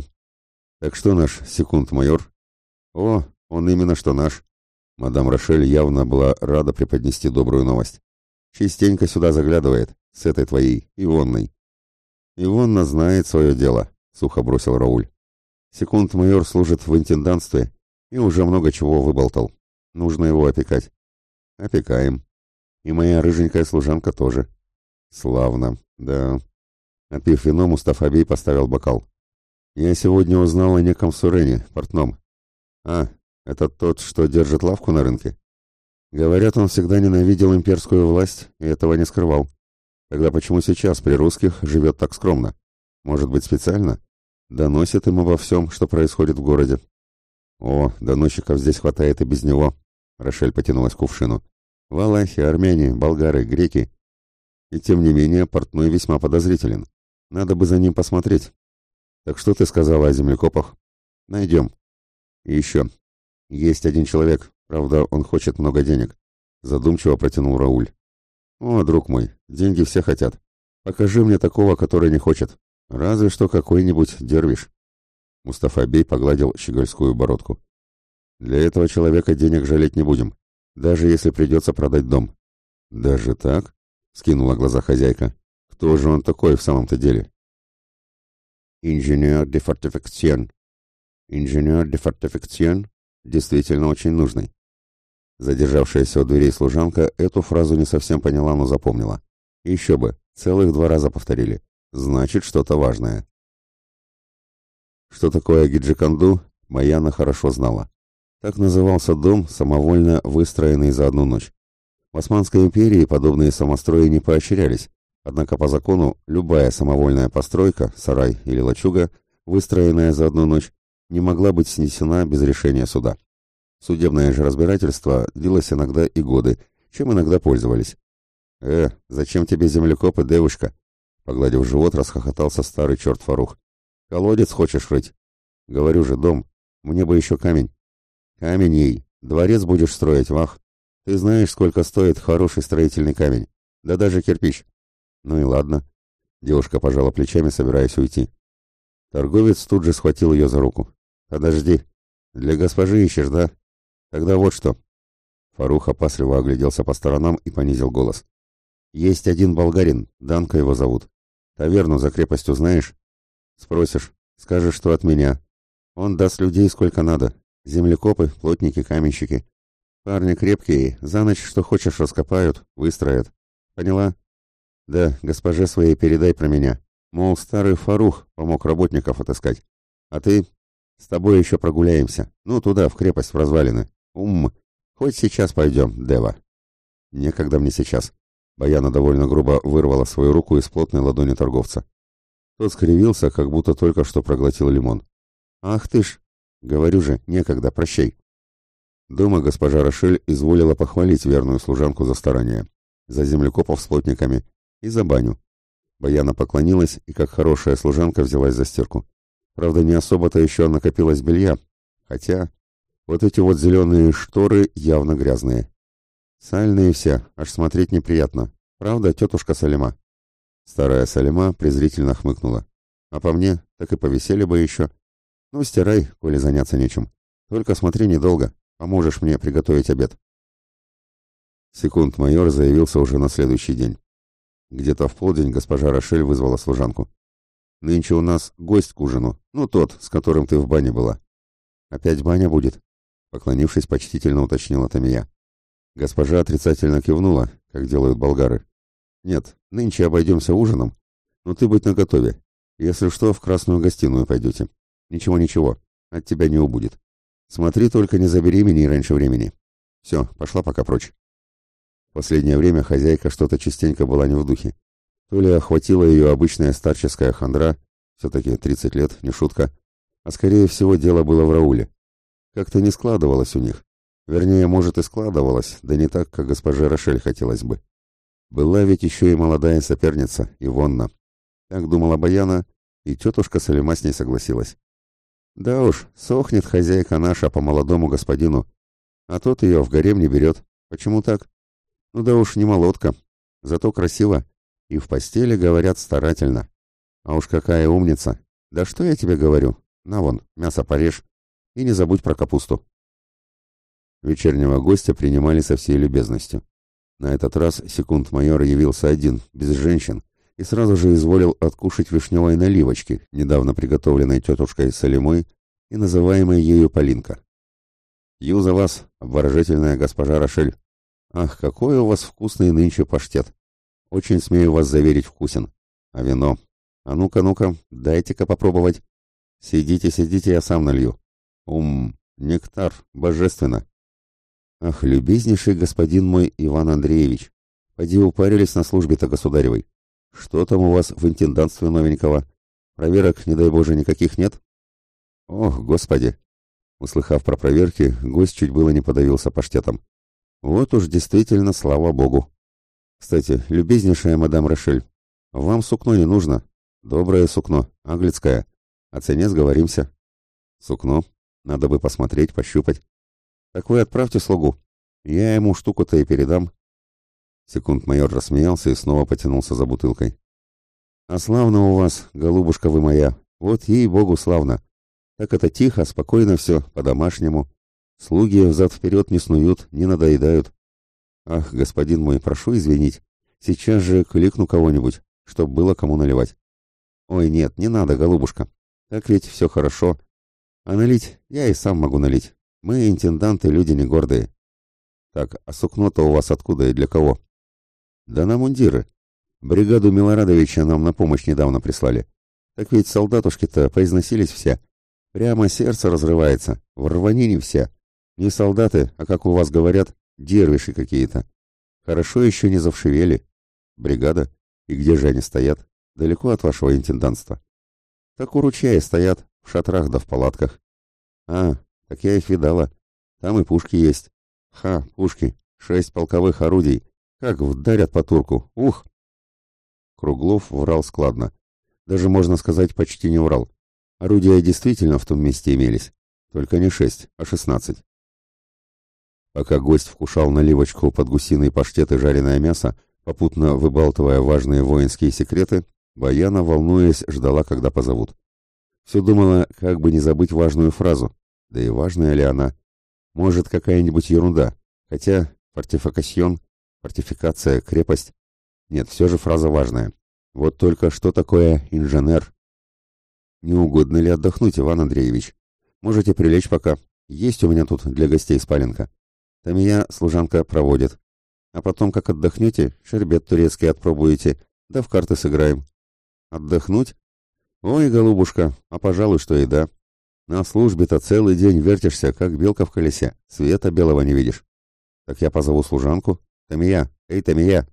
Так что наш секунд-майор? О, он именно что наш. Мадам Рошель явно была рада преподнести добрую новость. Частенько сюда заглядывает, с этой твоей, Ивонной. Ивонна знает свое дело, сухо бросил Рауль. Секунд-майор служит в интендантстве и уже много чего выболтал. Нужно его опекать. Опекаем, и моя рыженькая служанка тоже. Славно, да. Отпив вино, Мустафабей поставил бокал. Я сегодня узнал о неком Сурене, портном. А, это тот, что держит лавку на рынке? Говорят, он всегда ненавидел имперскую власть и этого не скрывал. Тогда почему сейчас при русских живет так скромно? Может быть, специально? Доносит ему обо всем, что происходит в городе. О, доносчиков здесь хватает и без него. Рошель потянулась к кувшину. Валахи, армяне, болгары, греки. И тем не менее, портной весьма подозрителен. Надо бы за ним посмотреть. Так что ты сказала о землекопах? Найдем. И еще. Есть один человек, правда, он хочет много денег. Задумчиво протянул Рауль. О, друг мой, деньги все хотят. Покажи мне такого, который не хочет. Разве что какой-нибудь дервиш. Мустафа Бей погладил щегольскую бородку. Для этого человека денег жалеть не будем даже если придется продать дом». «Даже так?» — скинула глаза хозяйка. «Кто же он такой в самом-то деле?» «Инженер де фортификцион». «Инженер де фортификцион» действительно очень нужный. Задержавшаяся у дверей служанка эту фразу не совсем поняла, но запомнила. Еще бы, целых два раза повторили. Значит, что-то важное. Что такое гиджиканду, Майяна хорошо знала. Так назывался дом, самовольно выстроенный за одну ночь. В Османской империи подобные самострои не поощрялись, однако по закону любая самовольная постройка, сарай или лачуга, выстроенная за одну ночь, не могла быть снесена без решения суда. Судебное же разбирательство длилось иногда и годы, чем иногда пользовались. «Э, зачем тебе землекопы, девушка?» Погладив живот, расхохотался старый черт Фарух. «Колодец хочешь рыть?» «Говорю же, дом. Мне бы еще камень. Камень ей. Дворец будешь строить, вах. Ты знаешь, сколько стоит хороший строительный камень. Да даже кирпич. Ну и ладно. Девушка пожала плечами, собираясь уйти. Торговец тут же схватил ее за руку. Подожди. Для госпожи ищешь, да? Тогда вот что. Фарух опасливо огляделся по сторонам и понизил голос. Есть один болгарин, Данка его зовут. Таверну за крепостью знаешь? Спросишь. Скажешь, что от меня. Он даст людей сколько надо, Землекопы, плотники, каменщики. Парни крепкие, за ночь что хочешь раскопают, выстроят. Поняла? Да, госпоже своей передай про меня. Мол, старый Фарух помог работников отыскать. А ты? С тобой еще прогуляемся. Ну, туда, в крепость, в развалины. Ум. Хоть сейчас пойдем, Дева. Некогда мне сейчас. Баяна довольно грубо вырвала свою руку из плотной ладони торговца. Тот скривился, как будто только что проглотил лимон. «Ах ты ж!» Говорю же, некогда, прощай. Дома госпожа Рошель изволила похвалить верную служанку за старания, за землекопов с плотниками и за баню. Баяна поклонилась и, как хорошая служанка, взялась за стирку. Правда, не особо-то еще накопилось белья, хотя вот эти вот зеленые шторы явно грязные. Сальные все, аж смотреть неприятно. Правда, тетушка Салима? Старая Салима презрительно хмыкнула. А по мне, так и повесели бы еще. Ну, стирай, коли заняться нечем. Только смотри недолго, поможешь мне приготовить обед. Секунд майор заявился уже на следующий день. Где-то в полдень госпожа Рошель вызвала служанку. «Нынче у нас гость к ужину, ну тот, с которым ты в бане была». «Опять баня будет?» Поклонившись, почтительно уточнила Тамия. Госпожа отрицательно кивнула, как делают болгары. «Нет, нынче обойдемся ужином, но ты будь наготове. Если что, в красную гостиную пойдете». Ничего, ничего. От тебя не убудет. Смотри, только не забеременей раньше времени. Все, пошла пока прочь. В последнее время хозяйка что-то частенько была не в духе. То ли охватила ее обычная старческая хандра, все-таки 30 лет, не шутка, а скорее всего дело было в Рауле. Как-то не складывалось у них. Вернее, может и складывалось, да не так, как госпоже Рошель хотелось бы. Была ведь еще и молодая соперница, Ивонна. Так думала Баяна, и тетушка Салима с ней согласилась. Да уж, сохнет хозяйка наша по молодому господину. А тот ее в гарем не берет. Почему так? Ну да уж не молодка, зато красиво. И в постели говорят старательно. А уж какая умница. Да что я тебе говорю? На вон, мясо порежь. И не забудь про капусту. Вечернего гостя принимали со всей любезностью. На этот раз секунд майор явился один, без женщин, и сразу же изволил откушать вишневой наливочки, недавно приготовленной тетушкой Салимой и называемой ею Полинка. «Ю за вас, обворожительная госпожа Рошель! Ах, какой у вас вкусный нынче паштет! Очень смею вас заверить вкусен. А вино? А ну-ка, ну-ка, дайте-ка попробовать. Сидите, сидите, я сам налью. Ум, нектар, божественно!» «Ах, любезнейший господин мой Иван Андреевич! Поди упарились на службе-то государевой!» Что там у вас в интендантстве новенького? Проверок, не дай боже, никаких нет? Ох, господи! Услыхав про проверки, гость чуть было не подавился паштетом. Вот уж действительно, слава богу. Кстати, любезнейшая мадам Рошель, вам сукно не нужно. Доброе сукно, английское. О цене сговоримся. Сукно. Надо бы посмотреть, пощупать. Так вы отправьте слугу. Я ему штуку-то и передам, Секунд-майор рассмеялся и снова потянулся за бутылкой. «А славно у вас, голубушка вы моя! Вот ей-богу славно! Так это тихо, спокойно все, по-домашнему. Слуги взад-вперед не снуют, не надоедают. Ах, господин мой, прошу извинить, сейчас же кликну кого-нибудь, чтоб было кому наливать. Ой, нет, не надо, голубушка, так ведь все хорошо. А налить я и сам могу налить. Мы, интенданты, люди не гордые. Так, а сукно-то у вас откуда и для кого?» Да на мундиры. Бригаду Милорадовича нам на помощь недавно прислали. Так ведь солдатушки-то поизносились все. Прямо сердце разрывается, в рванине все. Не солдаты, а, как у вас говорят, дервиши какие-то. Хорошо еще не завшивели. Бригада? И где же они стоят? Далеко от вашего интенданства. Так у ручья стоят, в шатрах да в палатках. А, так я их видала. Там и пушки есть. Ха, пушки. Шесть полковых орудий. Как вдарят по турку! Ух!» Круглов врал складно. Даже, можно сказать, почти не врал. Орудия действительно в том месте имелись. Только не шесть, а шестнадцать. Пока гость вкушал наливочку под гусиный паштет и жареное мясо, попутно выбалтывая важные воинские секреты, Баяна, волнуясь, ждала, когда позовут. Все думала, как бы не забыть важную фразу. Да и важная ли она? Может, какая-нибудь ерунда. Хотя, фортификасьон Фортификация, крепость? Нет, все же фраза важная. Вот только что такое инженер? Не угодно ли отдохнуть, Иван Андреевич? Можете прилечь пока. Есть у меня тут для гостей спаленка. Там я служанка проводит. А потом, как отдохнете, шербет турецкий отпробуете, да в карты сыграем. Отдохнуть? Ой, голубушка, а пожалуй, что и да. На службе-то целый день вертишься, как белка в колесе, света белого не видишь. Так я позову служанку, Тамия, и я! Эй, там!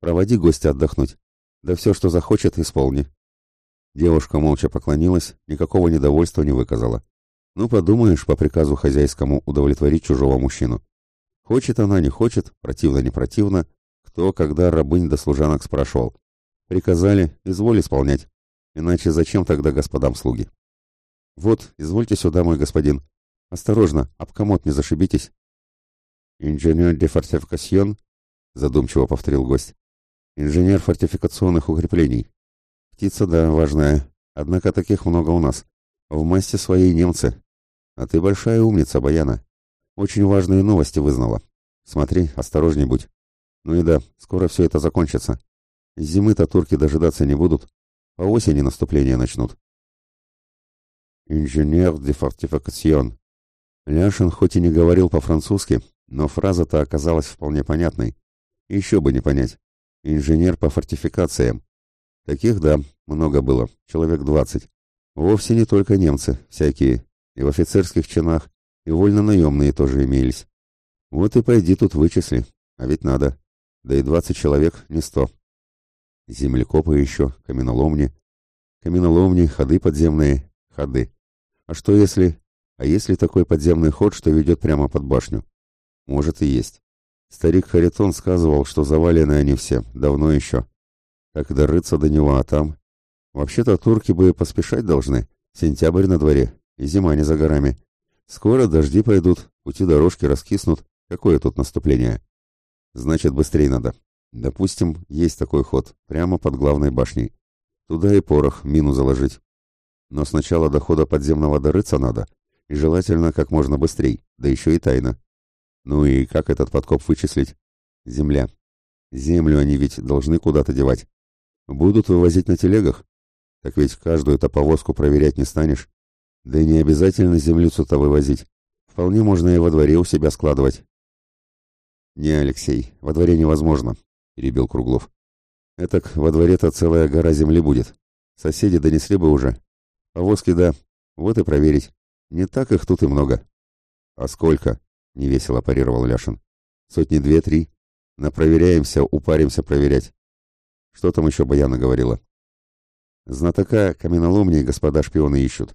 Проводи гостя отдохнуть. Да все, что захочет, исполни». Девушка молча поклонилась, никакого недовольства не выказала. Ну, подумаешь, по приказу хозяйскому удовлетворить чужого мужчину. Хочет она, не хочет, противно, не противно, кто, когда рабынь до служанок спрашивал. Приказали, изволь исполнять. Иначе зачем тогда господам слуги? Вот, извольте сюда, мой господин. Осторожно, об комод не зашибитесь. Инженер де фортификацион задумчиво повторил гость. Инженер фортификационных укреплений. Птица, да, важная. Однако таких много у нас. В массе своей немцы. А ты большая умница, Баяна. Очень важные новости вызнала. Смотри, осторожней будь. Ну и да, скоро все это закончится. Зимы-то турки дожидаться не будут. По осени наступление начнут. Инженер де фортификацион. Ляшин хоть и не говорил по-французски, но фраза-то оказалась вполне понятной. Еще бы не понять. Инженер по фортификациям. Таких, да, много было, человек двадцать. Вовсе не только немцы, всякие. И в офицерских чинах, и вольно-наемные тоже имелись. Вот и пойди тут вычисли, а ведь надо. Да и двадцать человек не сто. Землекопы еще, каменоломни. Каменоломни, ходы подземные, ходы. А что если... А если такой подземный ход, что ведет прямо под башню? Может и есть. Старик Харитон сказывал, что завалены они все, давно еще. Так дорыться до него, а там... Вообще-то турки бы поспешать должны. Сентябрь на дворе, и зима не за горами. Скоро дожди пойдут, пути дорожки раскиснут. Какое тут наступление? Значит, быстрее надо. Допустим, есть такой ход, прямо под главной башней. Туда и порох, мину заложить. Но сначала дохода подземного дорыться надо, и желательно как можно быстрей, да еще и тайно. Ну и как этот подкоп вычислить? Земля. Землю они ведь должны куда-то девать. Будут вывозить на телегах? Так ведь каждую-то повозку проверять не станешь. Да и не обязательно землицу-то вывозить. Вполне можно и во дворе у себя складывать. Не, Алексей, во дворе невозможно, перебил Круглов. Этак во дворе-то целая гора земли будет. Соседи донесли бы уже. Повозки, да. Вот и проверить. Не так их тут и много. А сколько? — невесело парировал Ляшин. «Сотни две-три. Напроверяемся, упаримся проверять». «Что там еще Баяна говорила?» «Знатока каменоломней господа шпионы ищут».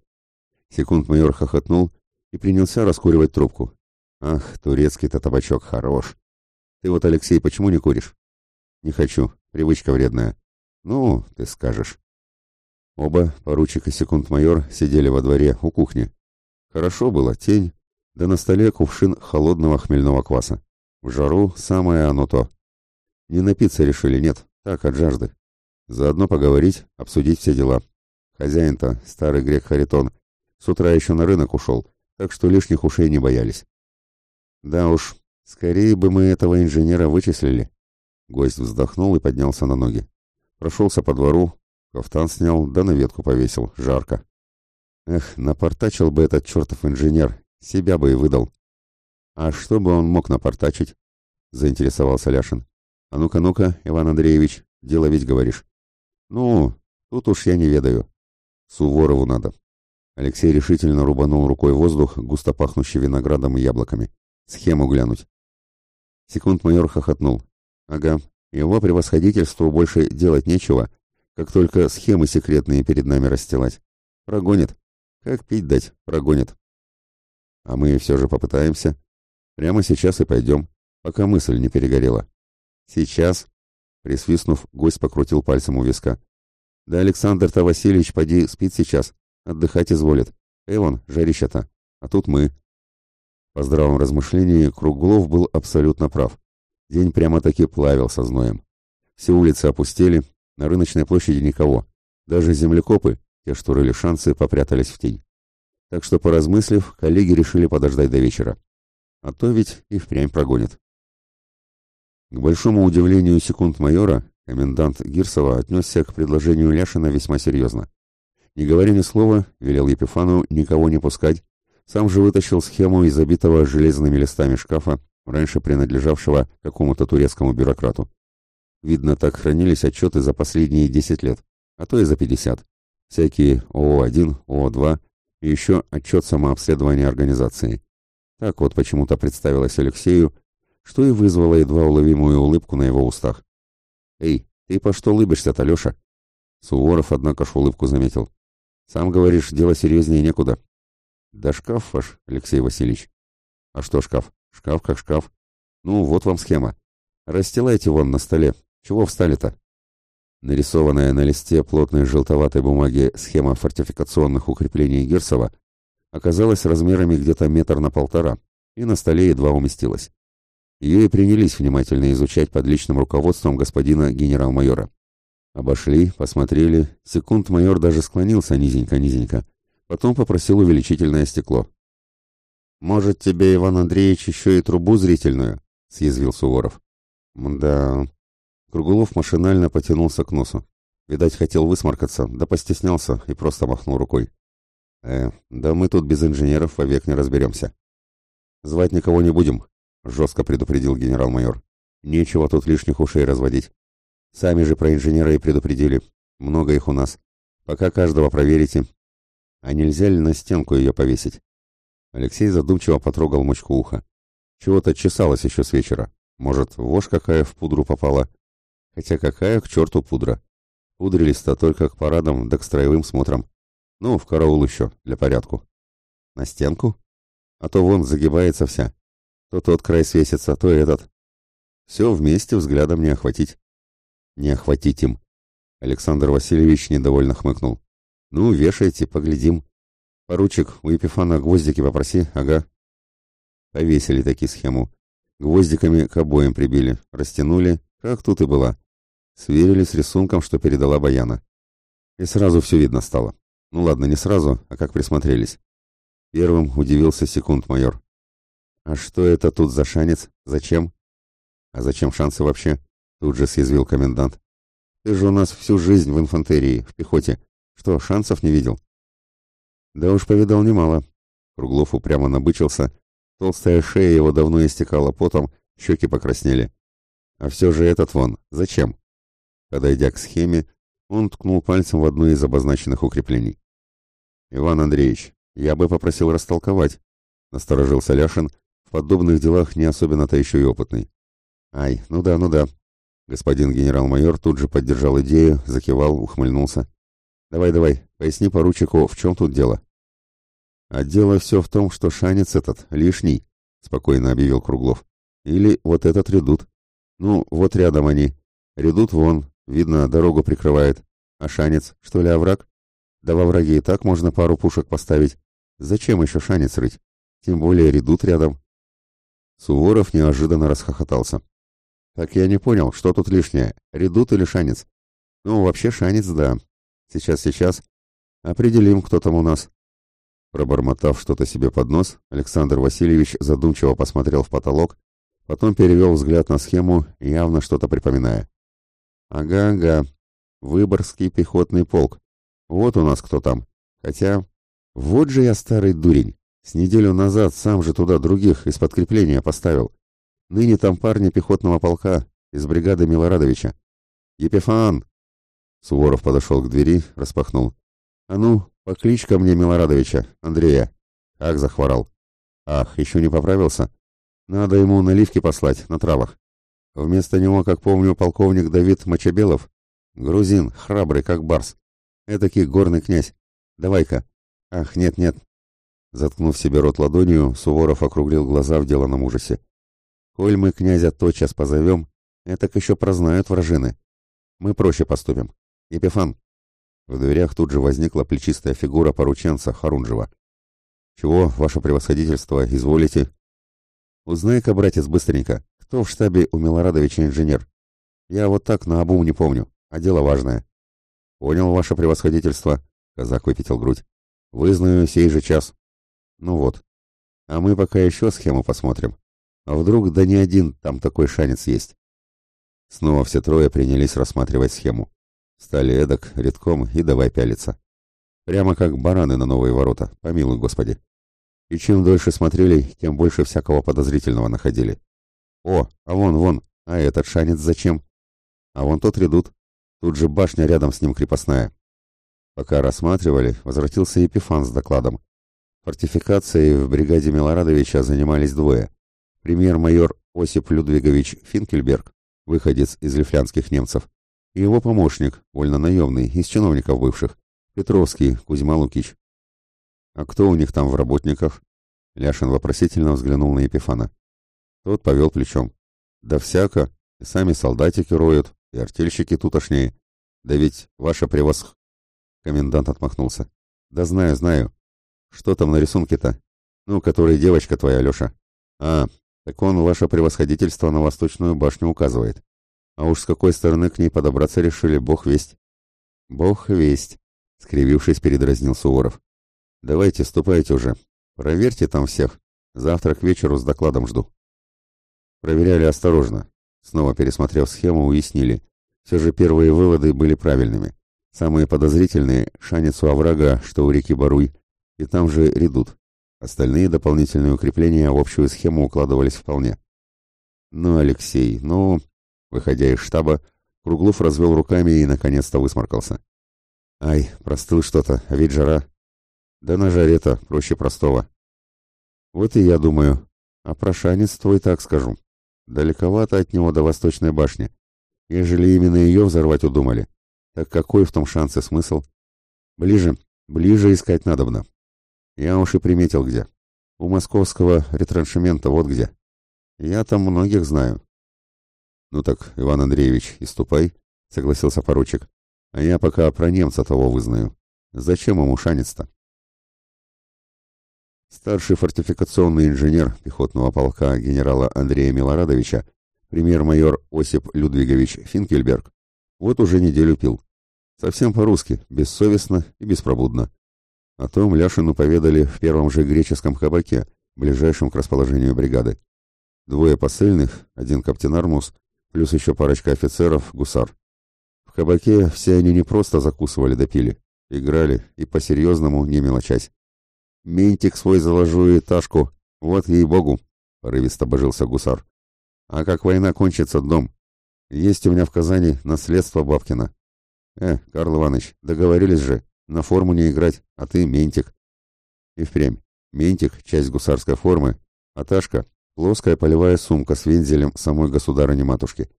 Секунд-майор хохотнул и принялся раскуривать трубку. «Ах, турецкий-то табачок хорош. Ты вот, Алексей, почему не куришь?» «Не хочу. Привычка вредная». «Ну, ты скажешь». Оба, поручик и секунд-майор, сидели во дворе у кухни. Хорошо было, тень, да на столе кувшин холодного хмельного кваса. В жару самое оно то. Не напиться решили, нет, так, от жажды. Заодно поговорить, обсудить все дела. Хозяин-то, старый грек Харитон, с утра еще на рынок ушел, так что лишних ушей не боялись. Да уж, скорее бы мы этого инженера вычислили. Гость вздохнул и поднялся на ноги. Прошелся по двору, кафтан снял, да на ветку повесил, жарко. Эх, напортачил бы этот чертов инженер, себя бы и выдал. А что бы он мог напортачить? Заинтересовался Ляшин. А ну-ка, ну-ка, Иван Андреевич, дело ведь говоришь. Ну, тут уж я не ведаю. Суворову надо. Алексей решительно рубанул рукой воздух, густо пахнущий виноградом и яблоками. Схему глянуть. Секунд майор хохотнул. Ага, его превосходительству больше делать нечего, как только схемы секретные перед нами расстилать. Прогонит. Как пить дать, прогонит. А мы все же попытаемся. Прямо сейчас и пойдем, пока мысль не перегорела. Сейчас, присвистнув, гость покрутил пальцем у виска. Да Александр-то Васильевич, поди, спит сейчас. Отдыхать изволит. Эван, жарища-то. А тут мы. По здравом размышлении Круглов был абсолютно прав. День прямо-таки плавился зноем. Все улицы опустели, на рыночной площади никого. Даже землекопы, те, что рыли шансы, попрятались в тень. Так что, поразмыслив, коллеги решили подождать до вечера. А то ведь и впрямь прогонит. К большому удивлению секунд майора, комендант Гирсова отнесся к предложению Ляшина весьма серьезно. Не говоря ни слова, велел Епифану никого не пускать, сам же вытащил схему из забитого железными листами шкафа, раньше принадлежавшего какому-то турецкому бюрократу. Видно, так хранились отчеты за последние 10 лет, а то и за 50. Всякие ОО-1, ОО-2, и еще отчет самообследования организации. Так вот почему-то представилось Алексею, что и вызвало едва уловимую улыбку на его устах. «Эй, ты по что улыбишься-то, Леша?» Суворов, однако ж, улыбку заметил. «Сам говоришь, дело серьезнее некуда». «Да шкаф ваш, Алексей Васильевич». «А что шкаф? Шкаф как шкаф. Ну, вот вам схема. Расстилайте вон на столе. Чего встали-то?» Нарисованная на листе плотной желтоватой бумаги схема фортификационных укреплений Гирсова оказалась размерами где-то метр на полтора и на столе едва уместилась. Ее и принялись внимательно изучать под личным руководством господина генерал-майора. Обошли, посмотрели, секунд майор даже склонился низенько-низенько, потом попросил увеличительное стекло. «Может, тебе, Иван Андреевич, еще и трубу зрительную?» — съязвил Суворов. «Да, Круглов машинально потянулся к носу. Видать, хотел высморкаться, да постеснялся и просто махнул рукой. «Э, да мы тут без инженеров вовек не разберемся». «Звать никого не будем», — жестко предупредил генерал-майор. «Нечего тут лишних ушей разводить. Сами же про инженера и предупредили. Много их у нас. Пока каждого проверите. А нельзя ли на стенку ее повесить?» Алексей задумчиво потрогал мочку уха. Чего-то чесалось еще с вечера. Может, вошь какая в пудру попала?» Хотя какая к черту пудра? Пудрились-то только к парадам да к строевым смотрам. Ну, в караул еще, для порядку. На стенку? А то вон загибается вся. То тот край свесится, то этот. Все вместе взглядом не охватить. Не охватить им. Александр Васильевич недовольно хмыкнул. Ну, вешайте, поглядим. Поручик, у Епифана гвоздики попроси, ага. Повесили таки схему. Гвоздиками к обоим прибили, растянули, как тут и было. Сверили с рисунком, что передала Баяна. И сразу все видно стало. Ну ладно, не сразу, а как присмотрелись. Первым удивился секунд майор. «А что это тут за шанец? Зачем?» «А зачем шансы вообще?» Тут же съязвил комендант. «Ты же у нас всю жизнь в инфантерии, в пехоте. Что, шансов не видел?» «Да уж повидал немало». Круглов упрямо набычился. Толстая шея его давно истекала потом, щеки покраснели. «А все же этот вон. Зачем?» Подойдя к схеме, он ткнул пальцем в одно из обозначенных укреплений. «Иван Андреевич, я бы попросил растолковать», — насторожился Ляшин, в подобных делах не особенно-то еще и опытный. «Ай, ну да, ну да». Господин генерал-майор тут же поддержал идею, закивал, ухмыльнулся. «Давай, давай, поясни поручику, в чем тут дело?» «А дело все в том, что шанец этот лишний», — спокойно объявил Круглов. «Или вот этот редут. Ну, вот рядом они. Редут вон, Видно, дорогу прикрывает. А шанец, что ли, овраг? Да во враге и так можно пару пушек поставить. Зачем еще шанец рыть? Тем более редут рядом. Суворов неожиданно расхохотался. Так я не понял, что тут лишнее, редут или шанец? Ну, вообще шанец, да. Сейчас, сейчас. Определим, кто там у нас. Пробормотав что-то себе под нос, Александр Васильевич задумчиво посмотрел в потолок, потом перевел взгляд на схему, явно что-то припоминая. «Ага-ага, Выборгский пехотный полк. Вот у нас кто там. Хотя... Вот же я старый дурень. С неделю назад сам же туда других из подкрепления поставил. Ныне там парни пехотного полка из бригады Милорадовича. Епифан!» Суворов подошел к двери, распахнул. «А ну, покличь ко мне Милорадовича, Андрея. Как захворал? Ах, еще не поправился. Надо ему наливки послать на травах. Вместо него, как помню, полковник Давид Мочебелов. Грузин, храбрый, как барс. Этакий горный князь. Давай-ка. Ах, нет-нет. Заткнув себе рот ладонью, Суворов округлил глаза в деланном ужасе. Коль мы князя тотчас позовем, этак еще прознают вражины. Мы проще поступим. Епифан. В дверях тут же возникла плечистая фигура порученца Харунжева. «Чего, ваше превосходительство, изволите?» «Узнай-ка, братец, быстренько, кто в штабе у Милорадовича инженер? Я вот так на обум не помню, а дело важное. Понял, ваше превосходительство, казак выпятил грудь. Вызнаю сей же час. Ну вот. А мы пока еще схему посмотрим. А вдруг да не один там такой шанец есть. Снова все трое принялись рассматривать схему. Стали эдак, редком и давай пялиться. Прямо как бараны на новые ворота, помилуй господи. И чем дольше смотрели, тем больше всякого подозрительного находили. «О, а вон, вон, а этот шанец зачем?» «А вон тот редут. Тут же башня рядом с ним крепостная». Пока рассматривали, возвратился Епифан с докладом. Фортификацией в бригаде Милорадовича занимались двое. Премьер-майор Осип Людвигович Финкельберг, выходец из лифлянских немцев, и его помощник, вольно-наемный, из чиновников бывших, Петровский Кузьма Лукич. «А кто у них там в работниках?» Ляшин вопросительно взглянул на Епифана. Тот повел плечом. «Да всяко. И сами солдатики роют, и артельщики тутошнее. Да ведь ваша превосх...» Комендант отмахнулся. «Да знаю, знаю. Что там на рисунке-то? Ну, который девочка твоя, Леша. А, так он, ваше превосходительство, на восточную башню указывает. А уж с какой стороны к ней подобраться решили, бог весть». «Бог весть», — скривившись, передразнил Суворов. «Давайте, ступайте уже. Проверьте там всех. Завтра к вечеру с докладом жду». Проверяли осторожно. Снова пересмотрев схему, уяснили. Все же первые выводы были правильными. Самые подозрительные — шанец у оврага, что у реки Баруй, и там же редут. Остальные дополнительные укрепления в общую схему укладывались вполне. Ну, Алексей, ну... Выходя из штаба, Круглов развел руками и наконец-то высморкался. Ай, простыл что-то, а ведь жара. Да на жаре-то проще простого. Вот и я думаю. А про шанец твой так скажу. Далековато от него до Восточной башни. Ежели именно ее взорвать удумали, так какой в том шанс и смысл? Ближе, ближе искать надобно. Я уж и приметил где. У московского ретраншемента вот где. Я там многих знаю. Ну так, Иван Андреевич, и ступай, согласился поручик. А я пока про немца того вызнаю. Зачем ему шанец-то? Старший фортификационный инженер пехотного полка генерала Андрея Милорадовича, премьер-майор Осип Людвигович Финкельберг, вот уже неделю пил. Совсем по-русски, бессовестно и беспробудно. О том Ляшину поведали в первом же греческом кабаке, ближайшем к расположению бригады. Двое посыльных, один каптен Армус, плюс еще парочка офицеров, гусар. В кабаке все они не просто закусывали да пили, играли и по-серьезному не мелочась. Ментик свой заложу этажку. Вот ей-богу, — порывисто божился гусар. А как война кончится, дом. Есть у меня в Казани наследство Бабкина. Э, Карл Иванович, договорились же, на форму не играть, а ты ментик. И впрямь, ментик — часть гусарской формы, а ташка — плоская полевая сумка с вензелем самой государыни-матушки.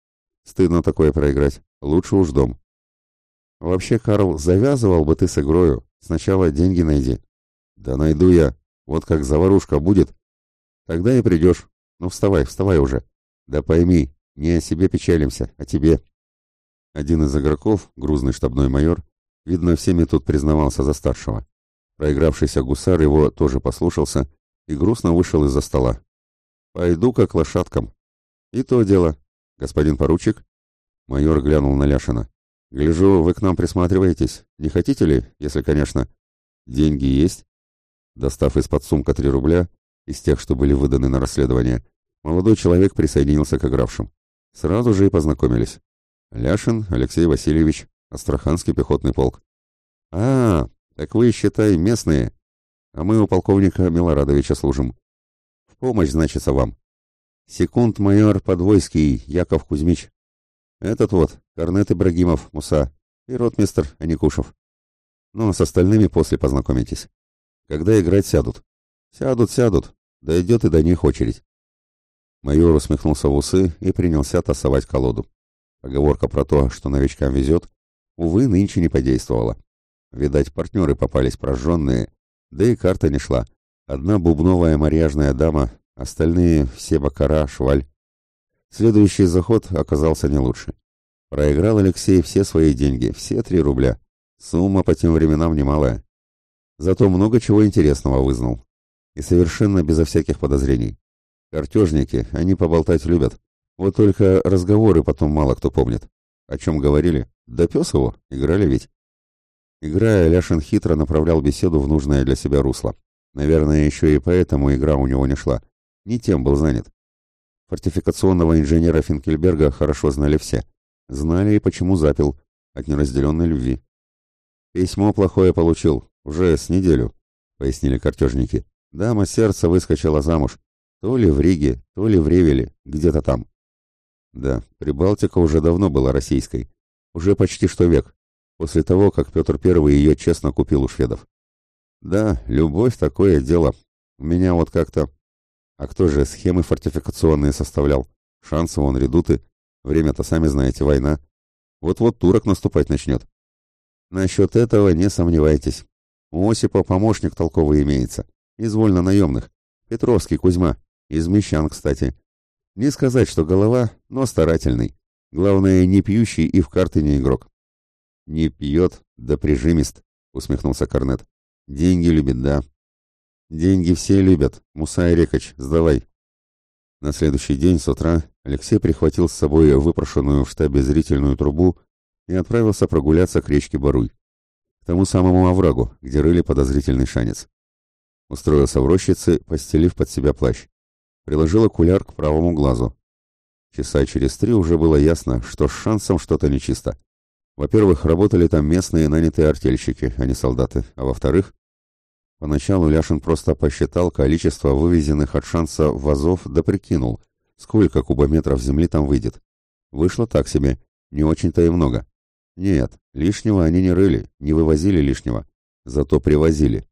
Стыдно такое проиграть, лучше уж дом. Вообще, Карл, завязывал бы ты с игрою, сначала деньги найди, «Да найду я. Вот как заварушка будет. Тогда и придешь. Ну, вставай, вставай уже. Да пойми, не о себе печалимся, а тебе». Один из игроков, грузный штабной майор, видно, всеми тут признавался за старшего. Проигравшийся гусар его тоже послушался и грустно вышел из-за стола. «Пойду как лошадкам». «И то дело. Господин поручик?» Майор глянул на Ляшина. «Гляжу, вы к нам присматриваетесь. Не хотите ли, если, конечно?» «Деньги есть?» Достав из-под сумка три рубля, из тех, что были выданы на расследование, молодой человек присоединился к игравшим. Сразу же и познакомились. Ляшин Алексей Васильевич, Астраханский пехотный полк. «А, так вы, считай, местные. А мы у полковника Милорадовича служим. В помощь, значит, вам. Секунд майор Подвойский Яков Кузьмич. Этот вот, Корнет Ибрагимов, Муса. И ротмистр Аникушев. Ну, а с остальными после познакомитесь». Когда играть сядут? Сядут, сядут. Дойдет и до них очередь. Майор усмехнулся в усы и принялся тасовать колоду. Оговорка про то, что новичкам везет, увы, нынче не подействовала. Видать, партнеры попались прожженные, да и карта не шла. Одна бубновая марьяжная дама, остальные все бакара, шваль. Следующий заход оказался не лучше. Проиграл Алексей все свои деньги, все три рубля. Сумма по тем временам немалая. Зато много чего интересного вызнал. И совершенно безо всяких подозрений. Картежники, они поболтать любят. Вот только разговоры потом мало кто помнит. О чем говорили? Да пес его, играли ведь. Играя, Ляшин хитро направлял беседу в нужное для себя русло. Наверное, еще и поэтому игра у него не шла. Не тем был занят. Фортификационного инженера Финкельберга хорошо знали все. Знали и почему запил. От неразделенной любви. Письмо плохое получил. Уже с неделю, пояснили картежники. Дама сердца выскочила замуж. То ли в Риге, то ли в Ревеле, где-то там. Да, Прибалтика уже давно была российской. Уже почти что век. После того, как Петр первый ее честно купил у шведов. Да, любовь такое дело. У меня вот как-то... А кто же схемы фортификационные составлял? Шансы он редуты. Время-то, сами знаете, война. Вот-вот турок наступать начнет. Насчет этого не сомневайтесь. У Осипа помощник толковый имеется, из вольно-наемных. Петровский Кузьма, из мещан, кстати. Не сказать, что голова, но старательный. Главное, не пьющий и в карты не игрок. «Не пьет, да прижимист», — усмехнулся Корнет. «Деньги любит, да». «Деньги все любят. Мусай Рекоч, сдавай». На следующий день с утра Алексей прихватил с собой выпрошенную в штабе зрительную трубу и отправился прогуляться к речке Баруй тому самому оврагу, где рыли подозрительный шанец. Устроился в рощице, постелив под себя плащ. Приложил окуляр к правому глазу. Часа через три уже было ясно, что с шансом что-то нечисто. Во-первых, работали там местные нанятые артельщики, а не солдаты. А во-вторых, поначалу Ляшин просто посчитал количество вывезенных от шанса вазов да прикинул, сколько кубометров земли там выйдет. Вышло так себе, не очень-то и много. Нет, лишнего они не рыли, не вывозили лишнего, зато привозили.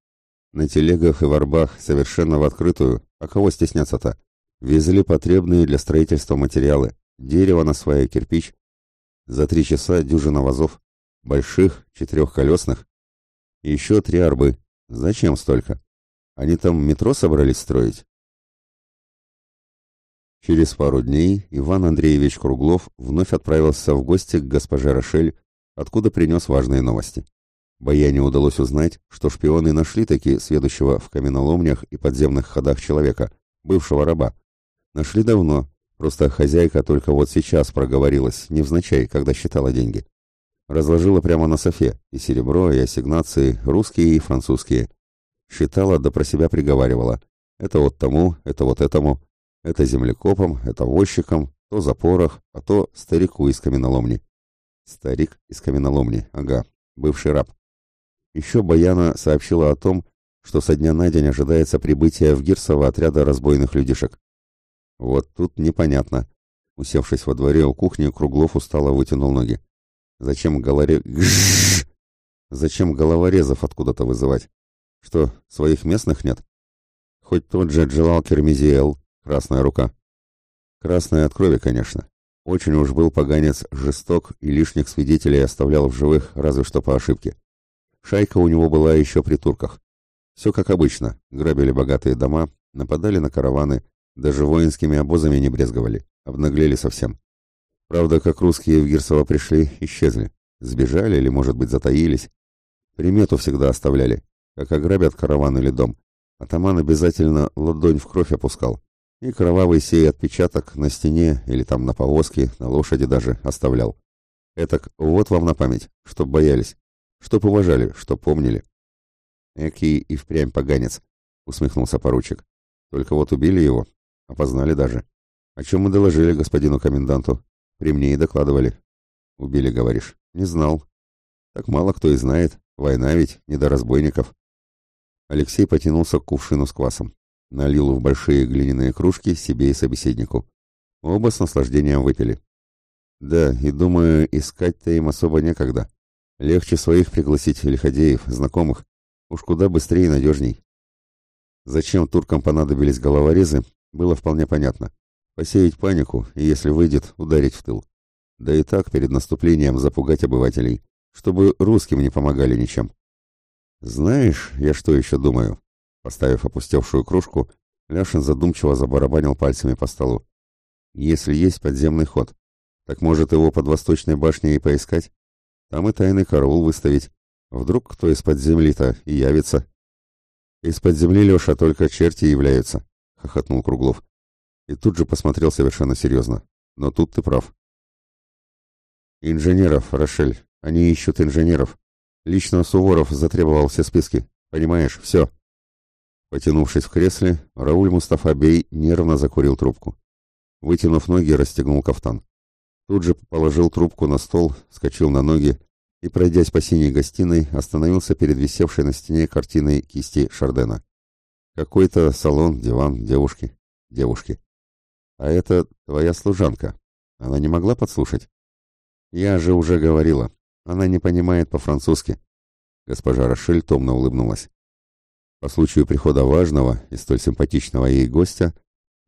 На телегах и ворбах совершенно в открытую, а кого стесняться-то? Везли потребные для строительства материалы, дерево на свое, кирпич. За три часа дюжина вазов, больших, четырехколесных. И еще три арбы. Зачем столько? Они там метро собрались строить? Через пару дней Иван Андреевич Круглов вновь отправился в гости к госпоже Рошель откуда принес важные новости. Баяне удалось узнать, что шпионы нашли таки следующего в каменоломнях и подземных ходах человека, бывшего раба. Нашли давно, просто хозяйка только вот сейчас проговорилась, невзначай, когда считала деньги. Разложила прямо на софе и серебро, и ассигнации, русские и французские. Считала, да про себя приговаривала. Это вот тому, это вот этому, это землекопам, это возчикам, то за порох, а то старику из каменоломни. Старик из каменоломни, ага, бывший раб. Еще Баяна сообщила о том, что со дня на день ожидается прибытие в Гирсово отряда разбойных людишек. Вот тут непонятно. Усевшись во дворе у кухни, Круглов устало вытянул ноги. Зачем голоре... Зачем головорезов откуда-то вызывать? Что, своих местных нет? Хоть тот же Джилал Кермизиэл, красная рука. Красная от крови, конечно. Очень уж был поганец жесток и лишних свидетелей оставлял в живых, разве что по ошибке. Шайка у него была еще при турках. Все как обычно, грабили богатые дома, нападали на караваны, даже воинскими обозами не брезговали, обнаглели совсем. Правда, как русские в Гирсово пришли, исчезли. Сбежали или, может быть, затаились. Примету всегда оставляли, как ограбят караван или дом. Атаман обязательно ладонь в кровь опускал и кровавый сей отпечаток на стене или там на повозке, на лошади даже оставлял. Этак, вот вам на память, чтоб боялись, чтоб уважали, чтоб помнили. Эки и впрямь поганец, усмехнулся поручик. Только вот убили его, опознали даже. О чем мы доложили господину коменданту. При мне и докладывали. Убили, говоришь. Не знал. Так мало кто и знает. Война ведь, не до разбойников. Алексей потянулся к кувшину с квасом налил в большие глиняные кружки себе и собеседнику. Оба с наслаждением выпили. Да, и думаю, искать-то им особо некогда. Легче своих пригласить лиходеев, знакомых. Уж куда быстрее и надежней. Зачем туркам понадобились головорезы, было вполне понятно. Посеять панику и, если выйдет, ударить в тыл. Да и так перед наступлением запугать обывателей, чтобы русским не помогали ничем. Знаешь, я что еще думаю? Поставив опустевшую кружку, Ляшин задумчиво забарабанил пальцами по столу. «Если есть подземный ход, так может его под восточной башней и поискать? Там и тайный караул выставить. Вдруг кто из-под земли-то и явится?» «Из-под земли, Леша, только черти являются», — хохотнул Круглов. И тут же посмотрел совершенно серьезно. «Но тут ты прав». «Инженеров, Рошель. Они ищут инженеров. Лично Суворов затребовал все списки. Понимаешь, все». Потянувшись в кресле, Рауль Мустафабей нервно закурил трубку. Вытянув ноги, расстегнул кафтан. Тут же положил трубку на стол, скочил на ноги и, пройдясь по синей гостиной, остановился перед висевшей на стене картиной кисти Шардена. Какой-то салон, диван, девушки, девушки. А это твоя служанка. Она не могла подслушать? Я же уже говорила. Она не понимает по-французски. Госпожа Рошель томно улыбнулась. По случаю прихода важного и столь симпатичного ей гостя,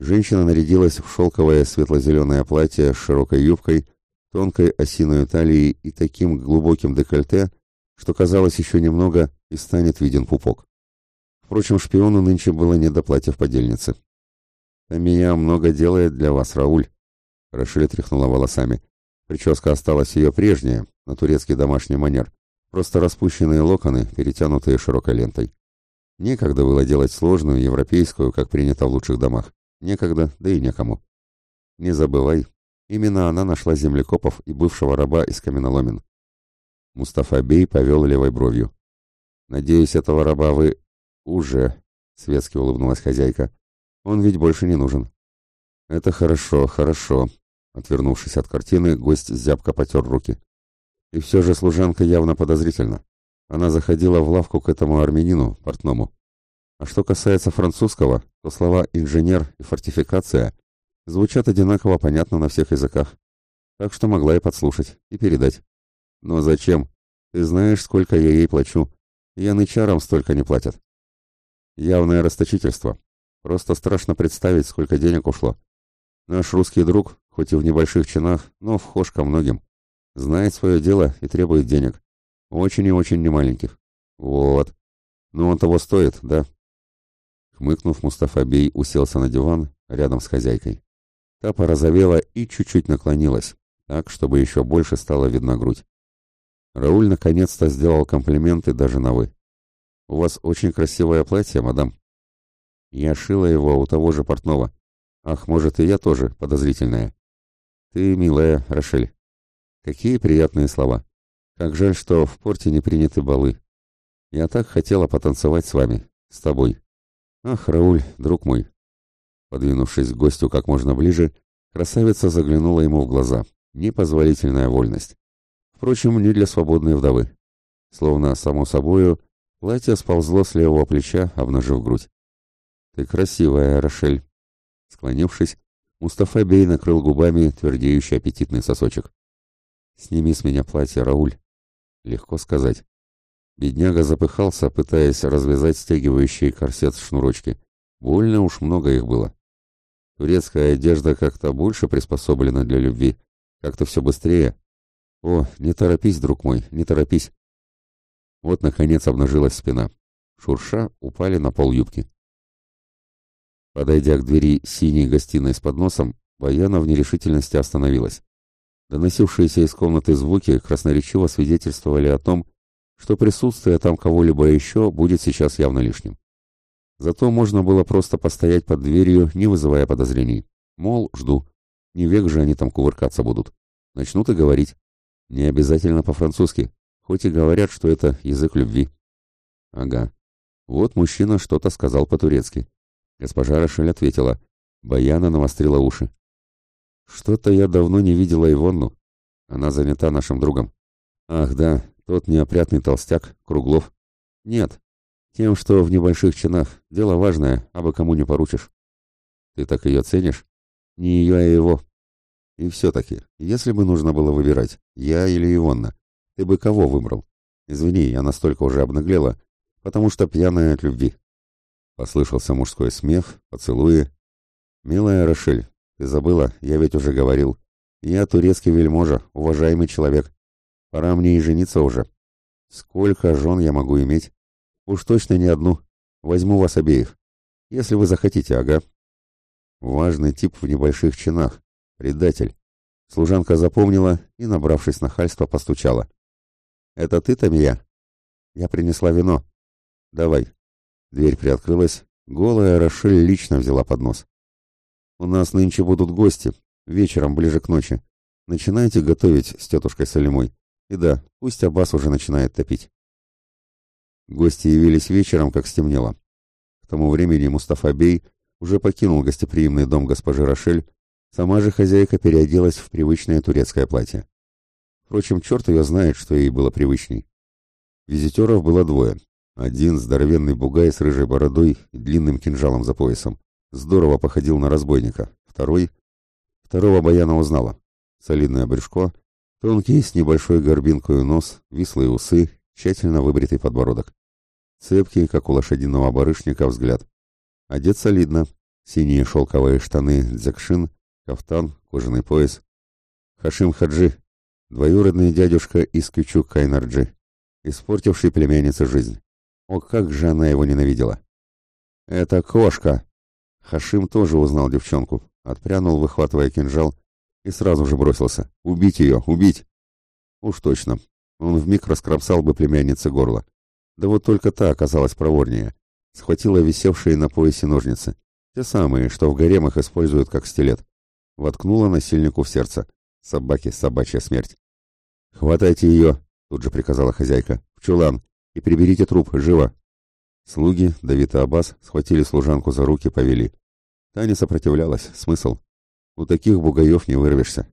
женщина нарядилась в шелковое светло-зеленое платье с широкой юбкой, тонкой осиной талией и таким глубоким декольте, что казалось еще немного и станет виден пупок. Впрочем, шпиону нынче было не до платья в подельнице. А «Меня много делает для вас, Рауль», — Рашель тряхнула волосами. Прическа осталась ее прежняя, на турецкий домашний манер, просто распущенные локоны, перетянутые широкой лентой. Некогда было делать сложную европейскую, как принято в лучших домах. Некогда, да и некому. Не забывай, именно она нашла землекопов и бывшего раба из каменоломен. Мустафа Бей повел левой бровью. «Надеюсь, этого раба вы...» «Уже», — светски улыбнулась хозяйка. «Он ведь больше не нужен». «Это хорошо, хорошо», — отвернувшись от картины, гость зябко потер руки. «И все же служанка явно подозрительна. Она заходила в лавку к этому армянину, портному. А что касается французского, то слова «инженер» и «фортификация» звучат одинаково понятно на всех языках. Так что могла и подслушать, и передать. Но зачем? Ты знаешь, сколько я ей плачу. Я нычарам столько не платят. Явное расточительство. Просто страшно представить, сколько денег ушло. Наш русский друг, хоть и в небольших чинах, но вхож ко многим. Знает свое дело и требует денег. Очень и очень немаленьких. Вот. Но он того стоит, да? Хмыкнув, Мустафа Бей уселся на диван рядом с хозяйкой. Та порозовела и чуть-чуть наклонилась, так, чтобы еще больше стала видна грудь. Рауль наконец-то сделал комплименты даже на «вы». «У вас очень красивое платье, мадам». «Я шила его у того же портного. Ах, может, и я тоже подозрительная». «Ты милая, Рошель». «Какие приятные слова. Как жаль, что в порте не приняты балы. Я так хотела потанцевать с вами, с тобой. Ах, Рауль, друг мой. Подвинувшись к гостю как можно ближе, красавица заглянула ему в глаза. Непозволительная вольность. Впрочем, не для свободной вдовы. Словно само собою, платье сползло с левого плеча, обнажив грудь. «Ты красивая, Рошель!» Склонившись, Мустафа Бей накрыл губами твердеющий аппетитный сосочек. «Сними с меня платье, Рауль!» Легко сказать. Бедняга запыхался, пытаясь развязать стягивающие корсет шнурочки. Больно уж много их было. Турецкая одежда как-то больше приспособлена для любви. Как-то все быстрее. О, не торопись, друг мой, не торопись. Вот, наконец, обнажилась спина. Шурша упали на пол юбки. Подойдя к двери синей гостиной с подносом, Баяна в нерешительности остановилась. Доносившиеся из комнаты звуки красноречиво свидетельствовали о том, что присутствие там кого-либо еще будет сейчас явно лишним. Зато можно было просто постоять под дверью, не вызывая подозрений. Мол, жду. Не век же они там кувыркаться будут. Начнут и говорить. Не обязательно по-французски, хоть и говорят, что это язык любви. Ага. Вот мужчина что-то сказал по-турецки. Госпожа Рашель ответила. Баяна навострила уши. Что-то я давно не видела Ивонну. Она занята нашим другом. Ах, да, тот неопрятный толстяк, Круглов. Нет, тем, что в небольших чинах. Дело важное, а бы кому не поручишь. Ты так ее ценишь? Не ее, а его. И все-таки, если бы нужно было выбирать, я или Ивонна, ты бы кого выбрал? Извини, я настолько уже обнаглела, потому что пьяная от любви. Послышался мужской смех, поцелуи. «Милая Рошель, Забыла? Я ведь уже говорил. Я турецкий вельможа, уважаемый человек. Пора мне и жениться уже. Сколько жен я могу иметь? Уж точно не одну. Возьму вас обеих. Если вы захотите, ага. Важный тип в небольших чинах. Предатель. Служанка запомнила и, набравшись нахальства, постучала. «Это ты, Тамия?» «Я принесла вино». «Давай». Дверь приоткрылась. Голая Рошель лично взяла поднос. У нас нынче будут гости. Вечером, ближе к ночи. Начинайте готовить с тетушкой Салимой. И да, пусть Аббас уже начинает топить. Гости явились вечером, как стемнело. К тому времени Мустафа Бей уже покинул гостеприимный дом госпожи Рошель, сама же хозяйка переоделась в привычное турецкое платье. Впрочем, черт ее знает, что ей было привычней. Визитеров было двое. Один здоровенный бугай с рыжей бородой и длинным кинжалом за поясом здорово походил на разбойника. Второй... Второго Баяна узнала. Солидное брюшко, тонкий с небольшой горбинкой нос, вислые усы, тщательно выбритый подбородок. Цепкий, как у лошадиного барышника, взгляд. Одет солидно. Синие шелковые штаны, дзякшин, кафтан, кожаный пояс. Хашим Хаджи, двоюродный дядюшка из Кючук Кайнарджи, испортивший племяннице жизнь. О, как же она его ненавидела! «Это кошка!» Хашим тоже узнал девчонку, отпрянул, выхватывая кинжал, и сразу же бросился. «Убить ее! Убить!» Уж точно. Он вмиг раскромсал бы племяннице горло. Да вот только та оказалась проворнее. Схватила висевшие на поясе ножницы. Те самые, что в гаремах используют как стилет. Воткнула насильнику в сердце. Собаки, собачья смерть. «Хватайте ее!» — тут же приказала хозяйка. «В чулан! И приберите труп, живо!» Слуги, Давид и Аббас схватили служанку за руки, повели. Таня сопротивлялась, смысл? У таких бугаев не вырвешься.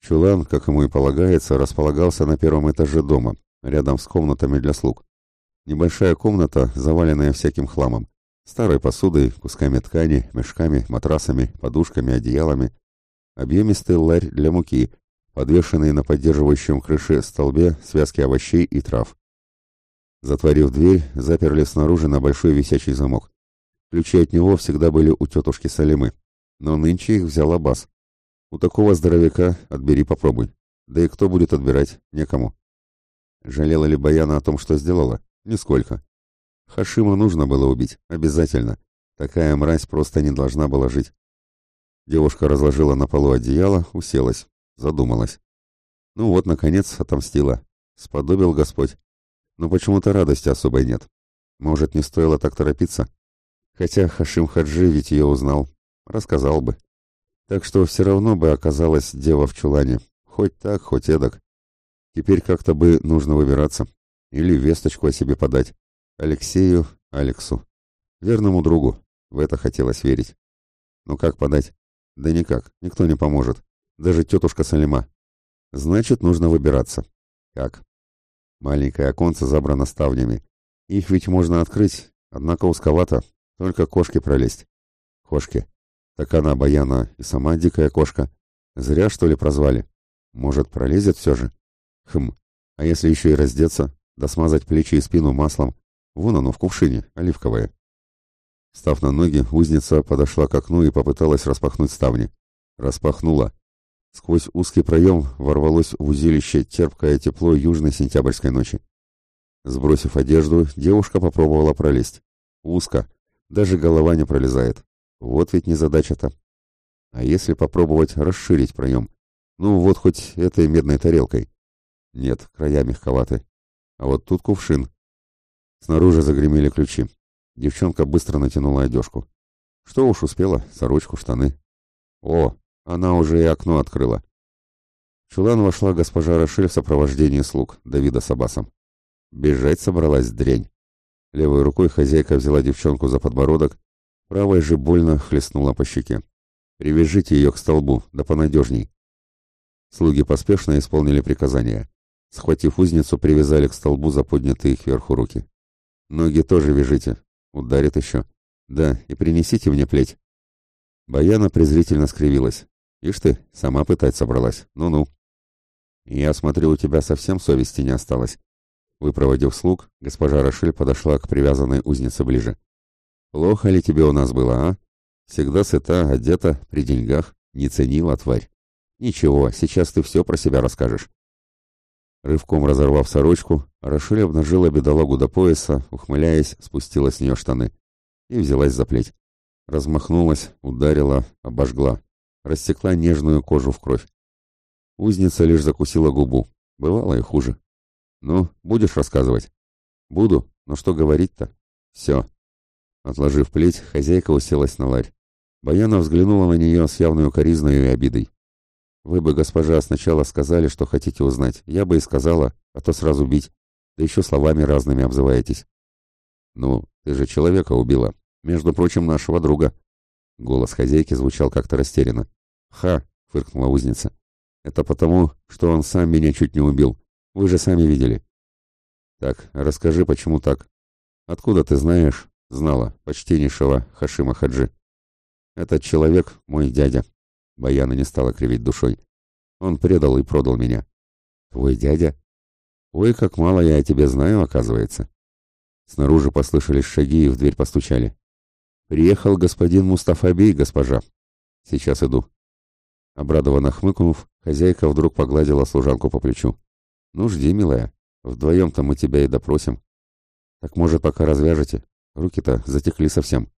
Чулан, как ему и полагается, располагался на первом этаже дома, рядом с комнатами для слуг. Небольшая комната, заваленная всяким хламом. Старой посудой, кусками ткани, мешками, матрасами, подушками, одеялами. Объемистый ларь для муки, подвешенный на поддерживающем крыше столбе связки овощей и трав. Затворив дверь, заперли снаружи на большой висячий замок. Ключи от него всегда были у тетушки Салимы, но нынче их взял Бас. У такого здоровяка отбери попробуй. Да и кто будет отбирать? Некому. Жалела ли Баяна о том, что сделала? Нисколько. Хашима нужно было убить, обязательно. Такая мразь просто не должна была жить. Девушка разложила на полу одеяло, уселась, задумалась. Ну вот, наконец, отомстила. Сподобил Господь. Ну но почему-то радости особой нет. Может, не стоило так торопиться? Хотя Хашим Хаджи ведь ее узнал, рассказал бы. Так что все равно бы оказалось дело в чулане. Хоть так, хоть эдак. Теперь как-то бы нужно выбираться. Или весточку о себе подать. Алексею, Алексу. Верному другу. В это хотелось верить. Но как подать? Да никак, никто не поможет. Даже тетушка Салима. Значит, нужно выбираться. Как? Маленькое оконце забрано ставнями. Их ведь можно открыть, однако узковато. Только кошки пролезть. Кошки. Так она, Баяна, и сама дикая кошка. Зря, что ли, прозвали? Может, пролезет все же? Хм, а если еще и раздеться, да смазать плечи и спину маслом? Вон оно в кувшине, оливковое. Став на ноги, узница подошла к окну и попыталась распахнуть ставни. Распахнула, Сквозь узкий проем ворвалось в узилище терпкое тепло южной сентябрьской ночи. Сбросив одежду, девушка попробовала пролезть. Узко, даже голова не пролезает. Вот ведь незадача-то. А если попробовать расширить проем? Ну, вот хоть этой медной тарелкой. Нет, края мягковаты. А вот тут кувшин. Снаружи загремели ключи. Девчонка быстро натянула одежку. Что уж успела, сорочку, штаны. О, она уже и окно открыла. Чулан вошла госпожа Рашиль в сопровождении слуг Давида с Абасом. Бежать собралась дрянь. Левой рукой хозяйка взяла девчонку за подбородок, правой же больно хлестнула по щеке. «Привяжите ее к столбу, да понадежней». Слуги поспешно исполнили приказание. Схватив узницу, привязали к столбу за поднятые кверху руки. «Ноги тоже вяжите. Ударит еще. Да, и принесите мне плеть». Баяна презрительно скривилась. Ишь ты, сама пытать собралась. Ну-ну. Я смотрю, у тебя совсем совести не осталось. Выпроводив слуг, госпожа Рошель подошла к привязанной узнице ближе. Плохо ли тебе у нас было, а? Всегда сыта, одета, при деньгах. Не ценила, тварь. Ничего, сейчас ты все про себя расскажешь. Рывком разорвав сорочку, Рашель обнажила бедолагу до пояса, ухмыляясь, спустила с нее штаны и взялась за плеть. Размахнулась, ударила, обожгла рассекла нежную кожу в кровь. Узница лишь закусила губу. Бывало и хуже. «Ну, будешь рассказывать?» «Буду, но что говорить-то?» «Все». Отложив плеть, хозяйка уселась на ларь. Баяна взглянула на нее с явной укоризной и обидой. «Вы бы, госпожа, сначала сказали, что хотите узнать. Я бы и сказала, а то сразу бить. Да еще словами разными обзываетесь». «Ну, ты же человека убила. Между прочим, нашего друга. Голос хозяйки звучал как-то растерянно. «Ха!» — фыркнула узница. «Это потому, что он сам меня чуть не убил. Вы же сами видели». «Так, расскажи, почему так?» «Откуда ты знаешь?» — знала, почтеннейшего Хашима Хаджи. «Этот человек — мой дядя». Баяна не стала кривить душой. «Он предал и продал меня». «Твой дядя?» «Ой, как мало я о тебе знаю, оказывается». Снаружи послышались шаги и в дверь постучали. «Приехал господин Мустафабей госпожа. Сейчас иду». Обрадованно хмыкнув, хозяйка вдруг погладила служанку по плечу. «Ну, жди, милая. Вдвоем-то мы тебя и допросим. Так, может, пока развяжете? Руки-то затекли совсем».